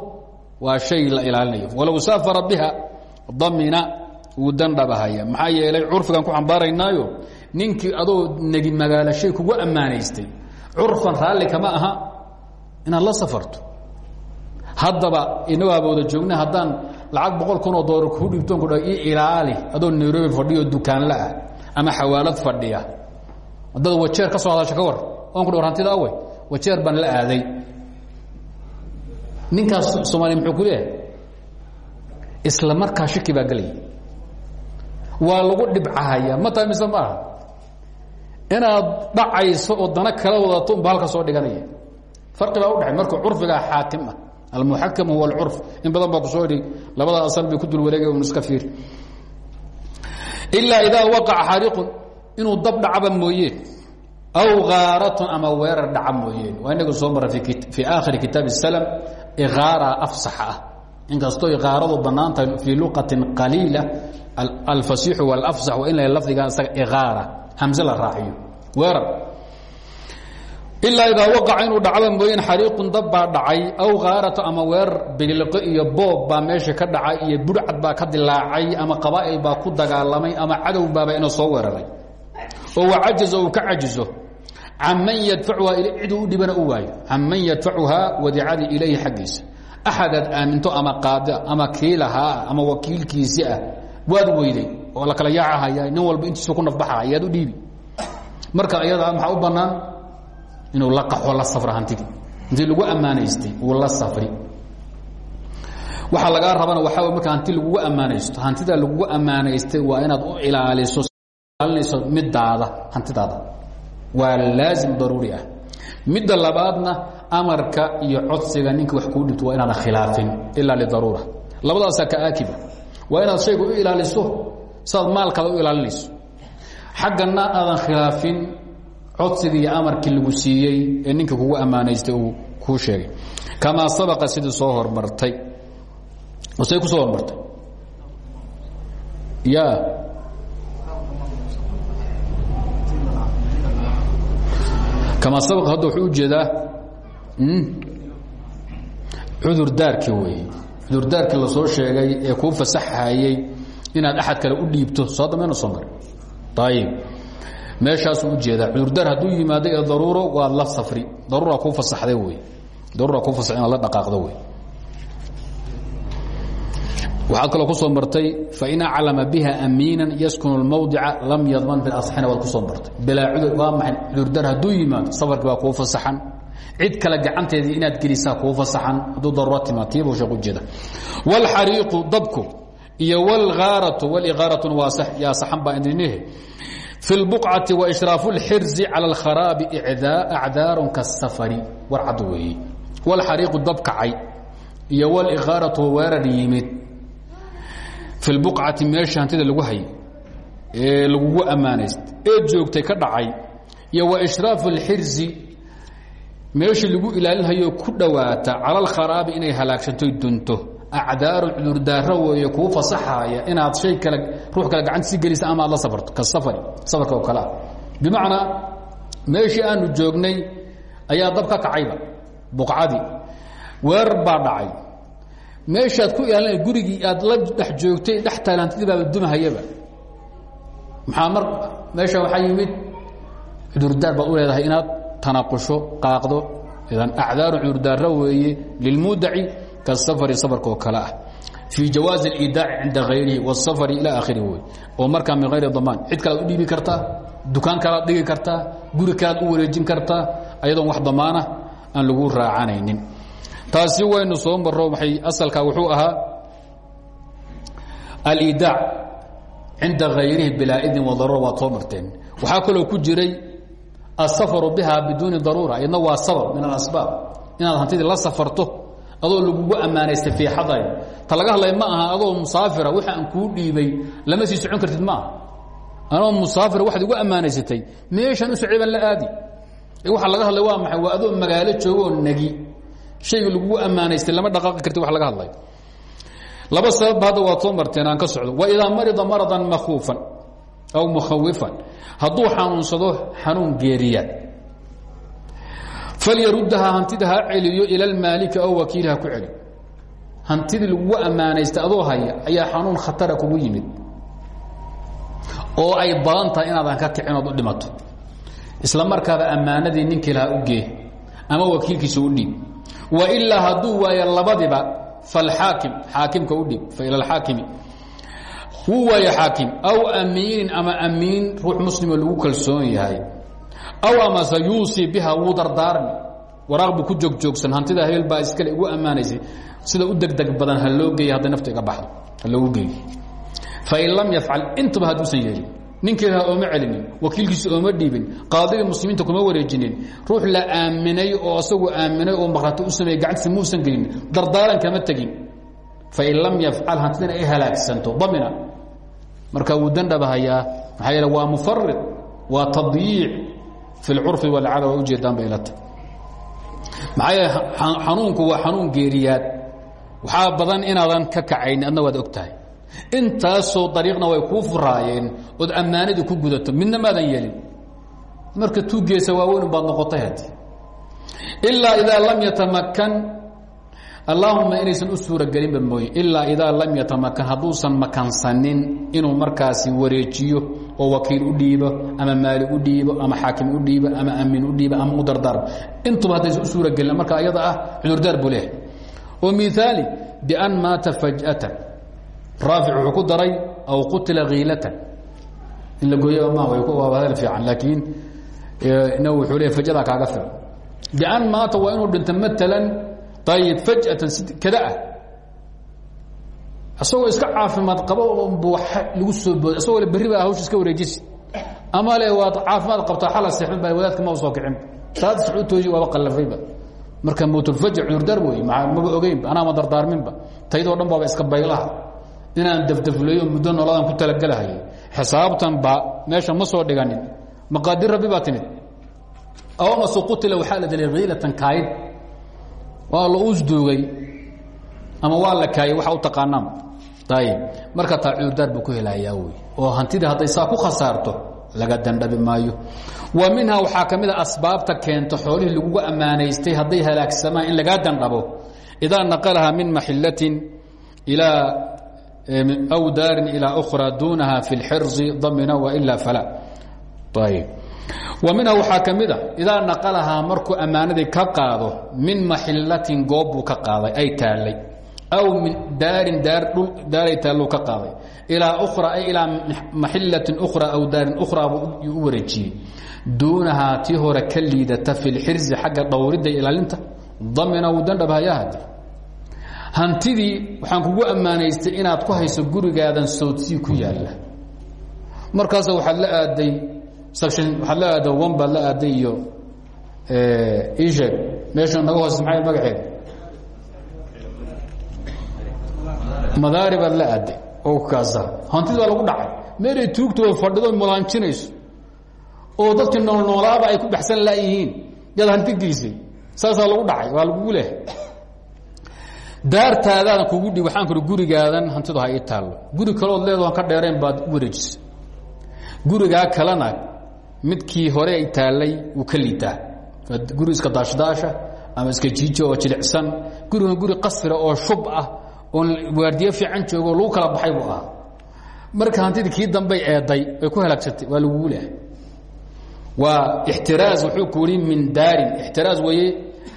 waa shay la ilaalinayo. Walow saafara biha damina wuu dandhabahaya maxaa yeelay curfigan ku xambaaraynaayo ninkii adoo negi magaalo shay kugu ammaanaystay curfan raalli kama aha inaad la safarto. Haddaba inagoo abooda joogna haddaan lacag boqol kun oo doolar kuu dhibtoon kudha ii ilaali. Adoo nairobi fadhiyo dukaanla ah ama xawaalad fadhiya. Dad wajeer ka soo hadasha ka war on ku dhawar hantida wajeer baan la aaday. Ninkaas soomaaliya muxuu ku leeyahay? Isla markaa shaki baa gelaya. Waa lagu dhibcahaya ma tahay mise inaad dhacayso oo dana kala wadato unba soo dhiganaya. Farqi baa udhexay marka curfigaa xaakim ah almuxakam huwa alcurf in badan baa ku soo dhig labada asal bay ku dul wareegay un iska fiir ilaa idaa waqaca xariiqun inuu dab dhacba mooyeen aw khaaratun ama weerar dhaca mooyeen waa inaga soo mara fii aakhiri kitaab اslm igaara afsax ah. Inkastoo igaaradu bannaan tahay fii luqatin qaliila alfasiixu wاlafsax waa in la lafdiga isaga igaara hamse la raaciyo. Weerar ilaa idaa waqaca inuu dhacba mooyeen xariiqun dab baa dhacay aw khaaratu ama weerar biliqo iyo boob baa meesha ka dhacay iyo burcad baa ka dilaacay ama qabaa'il baa ku dagaalamay ama cadow baaba ina soo weeraray oo wacajaza ka cajizo. Canman yadfacuhaa ciduu u dhibana u waayo. Canman yadfacuhaa wadicadii ilayhi xaggiisa. Axadaad aaminto ama qaada ama kiilahaa ama wakiilkiisi ah waad weyday oo la kala yaacahaya nin walba intiisu ku nafbaxa ayaad u dhiibi. Marka ayadaa maxaa u bannaan inuu la qaxo la safra hantidii intii lagu ammaanaystay uu la safri. Waxaa lagaa rabana waxaa marka hanti lagugu ammaanaysto hantida lagugu ammaanaystay waa inaad u ilaaliso ilaalinayso midaada hantidaada. Waa laazim daruuri ah. Midda labaadna amarka iyo codsiga ninka wax kuu dhibto waa inaadan khilaafin ilaa lidaruura. Labadaasaa ka aakiba. Waa inaad shayga u ilaaliso sidaad maalkaada u ilaalinayso xaggana aadan khilaafin codsigii iyo amarkii lagu siiyey ee ninka kugu ammaanaystay uu kuu sheegay. Kamaa sabaqa sidii soo hormartay. Say ku soo hormartay? Ya kamaa sabaqa hadda wuxuu u jeedaa cudurdaarkii weeye. Cudurdaarkii la soo sheegay ee kuu fasaxayey inaad axad kale u dhiibto. Soo dambayna soo mari ayib meeshaasuu ujeedaa cudurdaar hadduu yimaado ee daruuro waad la safri daruura kuu fasaxday wey daruura kuu fasax inaad la dhaqaaqdo wey waxaad kaloo kusoo martay fain aclama biha amiina yaskunu اlmawdica lam yadman fi asxina waad kusoo martay bilaa cudur waa maxay cudurdaar hadduu yimaado safarkii baa kuu fasaxan cid kale gacanteedii inaad gelisaa kuu fasaxan hadduu daruura timaad tiibuu sheek ujeeda wاlxariiqu dabku iyo wاlgaaratu wاliqaaratuna waa yaa saxan baa idinihe fi اlbuqcati waishraafu اlxirzi calى اlkharaabi acdaaru kaالsafari war cad weeye wاlxariiqu dabkacay iyo wاliqaaratu weerar yimid fi lbuqcati meesha hantida lagu hayay ee lagugu ammaanayst ee joogtay ka dhacay iyo wa ishraafu اlxirzi meeshii lagu ilaalinhayo ku dhowaata cala alkharaabi inay halaagsantoy dunto acdaaru cudurdaaro weeye kuu fasaxaaya inaad shay kale ruux kale gacanta si gelisa ama aad la safarto kasafari safarka oo kale ah bimacnaa meeshii aanu joognay ayaa dab ka kacayba buqcadii weerar baa dhacay meeshaad ku ilaalina gurigii aad la dhex joogtay dhex taalantidii baaba dumahayaba maxaa mar meesha waxaa yimid cudurdaar baad u leedahay inaad tanaqusho qaaqdo idan acdaaru cudurdaaro weeye lilmudaci kasafari safarka oo kale ah. Fii jawaazi اlidaaci cinda hayrihi wاsafari ila akhirihi wey oo markaa min hayri damaan cid kalead u dhiibi kartaa dukaan kalaad dhigi kartaa guri kalaad u wareejin kartaa ayadoon wax damaana aan lagu raacanaynin. Taasi waynu soo maro waay asalka wuxuu ahaa alidaac cinda hayrihi bilaa idin wadaruura waad soo marteen. Waxaa kaloo ku jiray asafaru biha biduuni daruura iyadna waa sabab min alasbaab. Inaad hantidii la safarto adoo lagugu ammaanaystay fii xadayn ta laga hadlay ma aha adoo musaafira waxa aan kuu dhiibay lama sii socon kartid maaha anoo musaafira waxaad igu ammaanaysatay meeshaan u socday baan la aadi. Waxa laga hadlay waa maxay? Waa adoo magaalo joogoo negi shayga lagugu ammaanaystay lama dhaqaaqi karti wax laga hadlay. Laba sababba hadda waad soo marteen aan ka socdo. Waidaa marida maradan makuufan aw mukhawifan. Hadduu xanuunsado xanuun geeriyaad falyaruddaha hantida ha celiyo ila lmaaliki aw wakiiliha ku celi hantidii lagugu ammaanaystay adoo haya ayaa xanuun khatara kugu yimid. Oo ay badan tahay inaadan ka kicin u dhimato. Isla markaaba ammaanadii ninkii lahaa u gee ama wakiilkiisa u dhiib. Wa ilaa hadduu waayo labadiba falxaakim xaakimka u dhiib fa ila alxaakimi. Wuu waayo xaakim aw amiinin ama amiin ruux muslimo lagu kalsoon yahay aw amase yuusii biha wuu dardaarmi. Waraaq buu ku joogjoogsan hantida hebel baa iskale igu ammaanaysay sida u degdeg badan ha loo geeya hadday nafta iga baxdo ha loogu geeyo. Fain lam yafcal intaba hadduusan yeelin. Ninkeeda ooma celinin wakiilkiisa ooma dhiibin qaadigii muslimiinta kuma wareejinin. Ruux la aaminay oo asagu aaminay oo maqrato u sameeyey gacantiisa muusan gelin dardaaran kama tegin. Fain lam yafcal hantidana ay halaagsanto. Damina. Marka wuu dandhabahayaa maxaa yeele waa mufarid waa tadyiic fi اlcurfi wاlcada waa ujeedaan bay ilata maxaa yeele xanuunku waa xanuun geeriyaad waxaa badan inaadan ka kacayn adna waad og tahay intaasoo dariiqna way kuu furaayeen ood ammaanadii ku gudato midna maadan yeelin marka tuugeesa waaweyn baad noqotay haddi ilaa idaa lam yatamakan allaahuma inaysan u suuragelinba mooye ilaa idaa lam yatamakan hadduusan makansanin inuu markaasi wareejiyo oo wakiil u dhiibo ama maali u dhiibo ama xaakim u dhiibo ama amiin u dhiibo ama u dardaarmo intuba haddaysan u suuragelin marka ayada ah cudurdaar buu leehay oo miaali bian maata faj'atan raafic wuxuu ku daray aw qutila kiilatan in la gooyo ma waa hadal fiican laakiin na wuxuu le fajada kaaga fil bian maata waa inuu dhinto maalan ayib fajatan si kada ah isagoo iska caafimaad qabo bu lagu soo booday. Isagoo berri baa hawsha iska wareejisi ama le waad caafimaad qabtaa xala seexban ba wadaadka ma soo kicin. Saad sicuu tooji waaba qallafayba marka mawtulfajr cudurdar wey maba ogeynba anaa ma dardaarminba taydoo dhan baaba iska baylaha. Inaan dafdafleeyo muddo nolodan ku talagelahay xisaabtan ba meesha ma soo dhiganin. Maqaadir rabbi baa timid. Awamase qutila waxaa la dilay kiilatan kaayid. Waa la usduugay ama waa la kaayay waxa u taqaanaan ayib marka taa cudurdaar buu ku helayaa wey oo hantidii hadday saa ku khasaarto laga dandhabi maayo. Wa minhaa waxaa ka mid a asbaabta keento xoolihii lagugu ammaanaystay hadday halaagsamaan in lagaa dandhabo. Idaa naqalaha min maxilatin ilaa aw daarin ilaa أkhra duunaha fi اlxirzi damina wailaa fala. Ayb wa minha waxaa ka mid a idaa naqalahaa markuu ammaanadii ka qaado min maxilatin goob buu ka qaaday ay taallay aw min daarin daaray taalluu ka qaaday ilaa ukra ay ilaa maxilatin ukra aw daarin ukhraa buu u wareejiyey duunahaa tii hore ka liidata fi lxirzi xagga dhowridda ilaalinta damina wuu dandhabhayahadi hantidii waxaan kugu ammaanaystay inaad ku hayso gurigaadan soodsii ku yaalla markaasa waxaad la aaday waxaad la aadda wan baad la aaday iyo ii sheeg meesha naga hoose maxay magaceeda madaari baad la aaday oo kaasa hantidii baa lagu dhacay. Meelay tuugta oo fadhido mulaanjinayso oo dadkii noolnoolaaba ay ku baxsan laayihiin yaad hanti geysay. Saasaa lagu dhacay. Waa lagugu leehay daartaadaadan kugu dhib waxaan kuri gurigaadan hantidu ha ii taallo. Guri kalood leedoon ka dheerayn baad u wareejisa gurigaa kalena midkii hore ay taallay wuu ka liitaa. Guri iska daashdaasha ama iska jiijo oo jilicsan. Gurigan guri qasira oo shub ah oon waardiyo fiican joogo lagu kala baxay buu ahaa. Marka hantidii kii dambay eeday way ku halaagsatay waa lagugu leehay waa ixtiraaz wuxuu ku yihi min daarin. Ixtiraaz weeye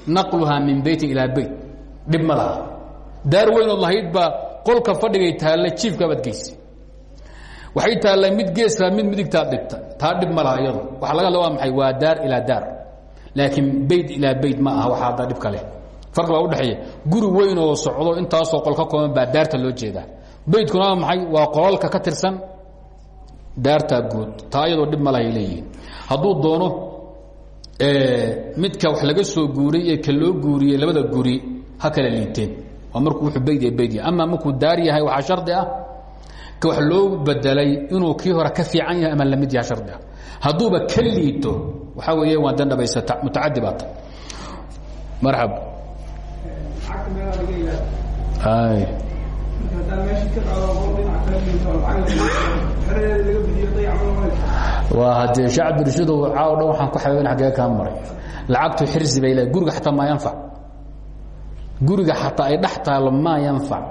naqluhaa min beytin ilaa beyt. Dhib ma laha. Daar weynood lahayd baa qolka fadhigay taalla jiifkaabaad geysa waxay taallaa mid geeskaa mid midigtaad dhigta taa dhib ma laha iyado waxa laga hadla waa maxay? Waa daar ilaa daar. Laakiin beyt ilaa beyt ma aha waxa hadda dhibka leh farqi baa udhexeeya guri weyn oo socdo intaasoo qol ka kooban baa daarta loo jeedaa. Beytkuna waa maxay? Waa qolalka ka tirsan daartaa guud. Taa iyadoo dhib ma lahay leeyihiin. Hadduu doono midka wax laga soo guuray ee ka loo guuriyey labada guri ha kala liiteen. Waa markuu wuuu bayd bayd ama markuu daar yahay waxaa shardi ah ka wax loo bedelay inuu kii hore ka fiican yahay ama la mid yaha shardi ah. Hadduuba ka liito waxaa weeye waa dandhabaysata mutacadi baa ta marxab waa haddee shee cabdirashiidow caaw dhan waxaan ku xabeeben xaggee kaa maray. Lacagtu xirsi bay leedahay guriga xataa maa yanfac guriga xataa ay dhex taallo maa yanfac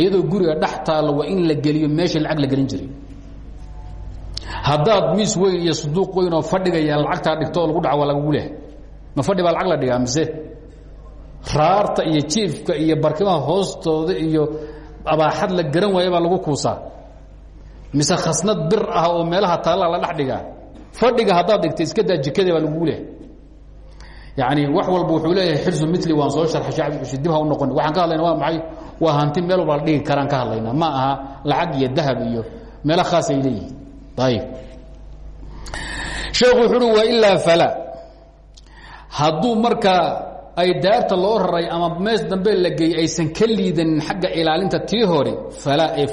iyadoo guriga dhex taallo waa in la geliyo meesha lacag la gelin jiray. Haddaad miis weyn iyo saduuq weyn oo fadhigaya lacagtaa dhigto oo lagu dhaco waa lagagu lehay ma fadhi baa lacag la dhigaa mise raarta iyo jiifka iyo barkimaha hoostooda iyo abaaxad la garan waaya baa lagu kuusaa. Mise khasnad bir ah oo meelaha taalla la dhex dhigaa. Fadhiga haddaad dhigta iska daa jikada baa lagugu lehay yani wax walba wuxuu leeyahay xirsu mili waan soo sharxay dib ha u noqon. Waxaan ka hadlayna waa maxay? Waa hanti meel walba la dhigi karaan ka hadlaynaa. Ma aha lacag iyo dahab iyo meelo khaas ay leeyihiin. Ayib. Sheekhu wuxu uhi wailaa fala. Hadduu markaa ay daarta loo raray ama mees dambe la geeyey aysan ka liidanin xagga ilaalinta tii hore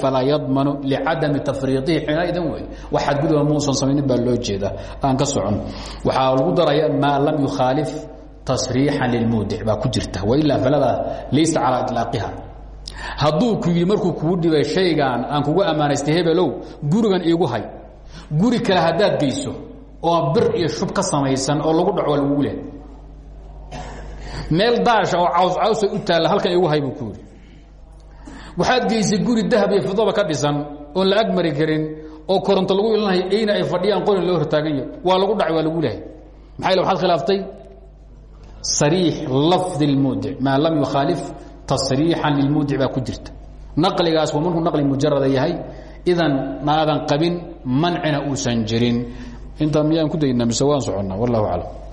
falaa yadmanu licadami tafriidihi xinaa'idan wey wax xadguduba muusan samaynin baa loo jeeda aan ka socon. Waxaa lagu daraya maa lam yukhaalif tasriixan lilmuudic baa ku jirta. Wailaa falada laysa calaa iطlaaqiha hadduu ku yidhi markuu kugu dhibay shaygan aan kugu ammaanaystay hebelow gurigan iigu hay. Guri kale haddaad geyso oo bir iyo shub ka samaysan oo lagu dhaco waa lagugu meel daasha oo caws cawsa u taalla halkan igu hay buu ku waxaad geysay guri dahab iyo fidaba ka dhisan oon la agmari karin oo koronto lagu ilanayo eyna ay fadhiyaan qorin loo hortaaganyo waa lagu dhacay waa lagu lehay. Maxay waxaad khilaaftay? Sariix lafdi اlmuudic maa lam yukhaalif tasriixan lilmuudic baa ku jirta. Naqligaas waa markuu naqli mujarada yahay idan naadan qabin mancina uusan jirin. Intaa miyaan ku daynaa mise waan soconnaa? Wallahu aclam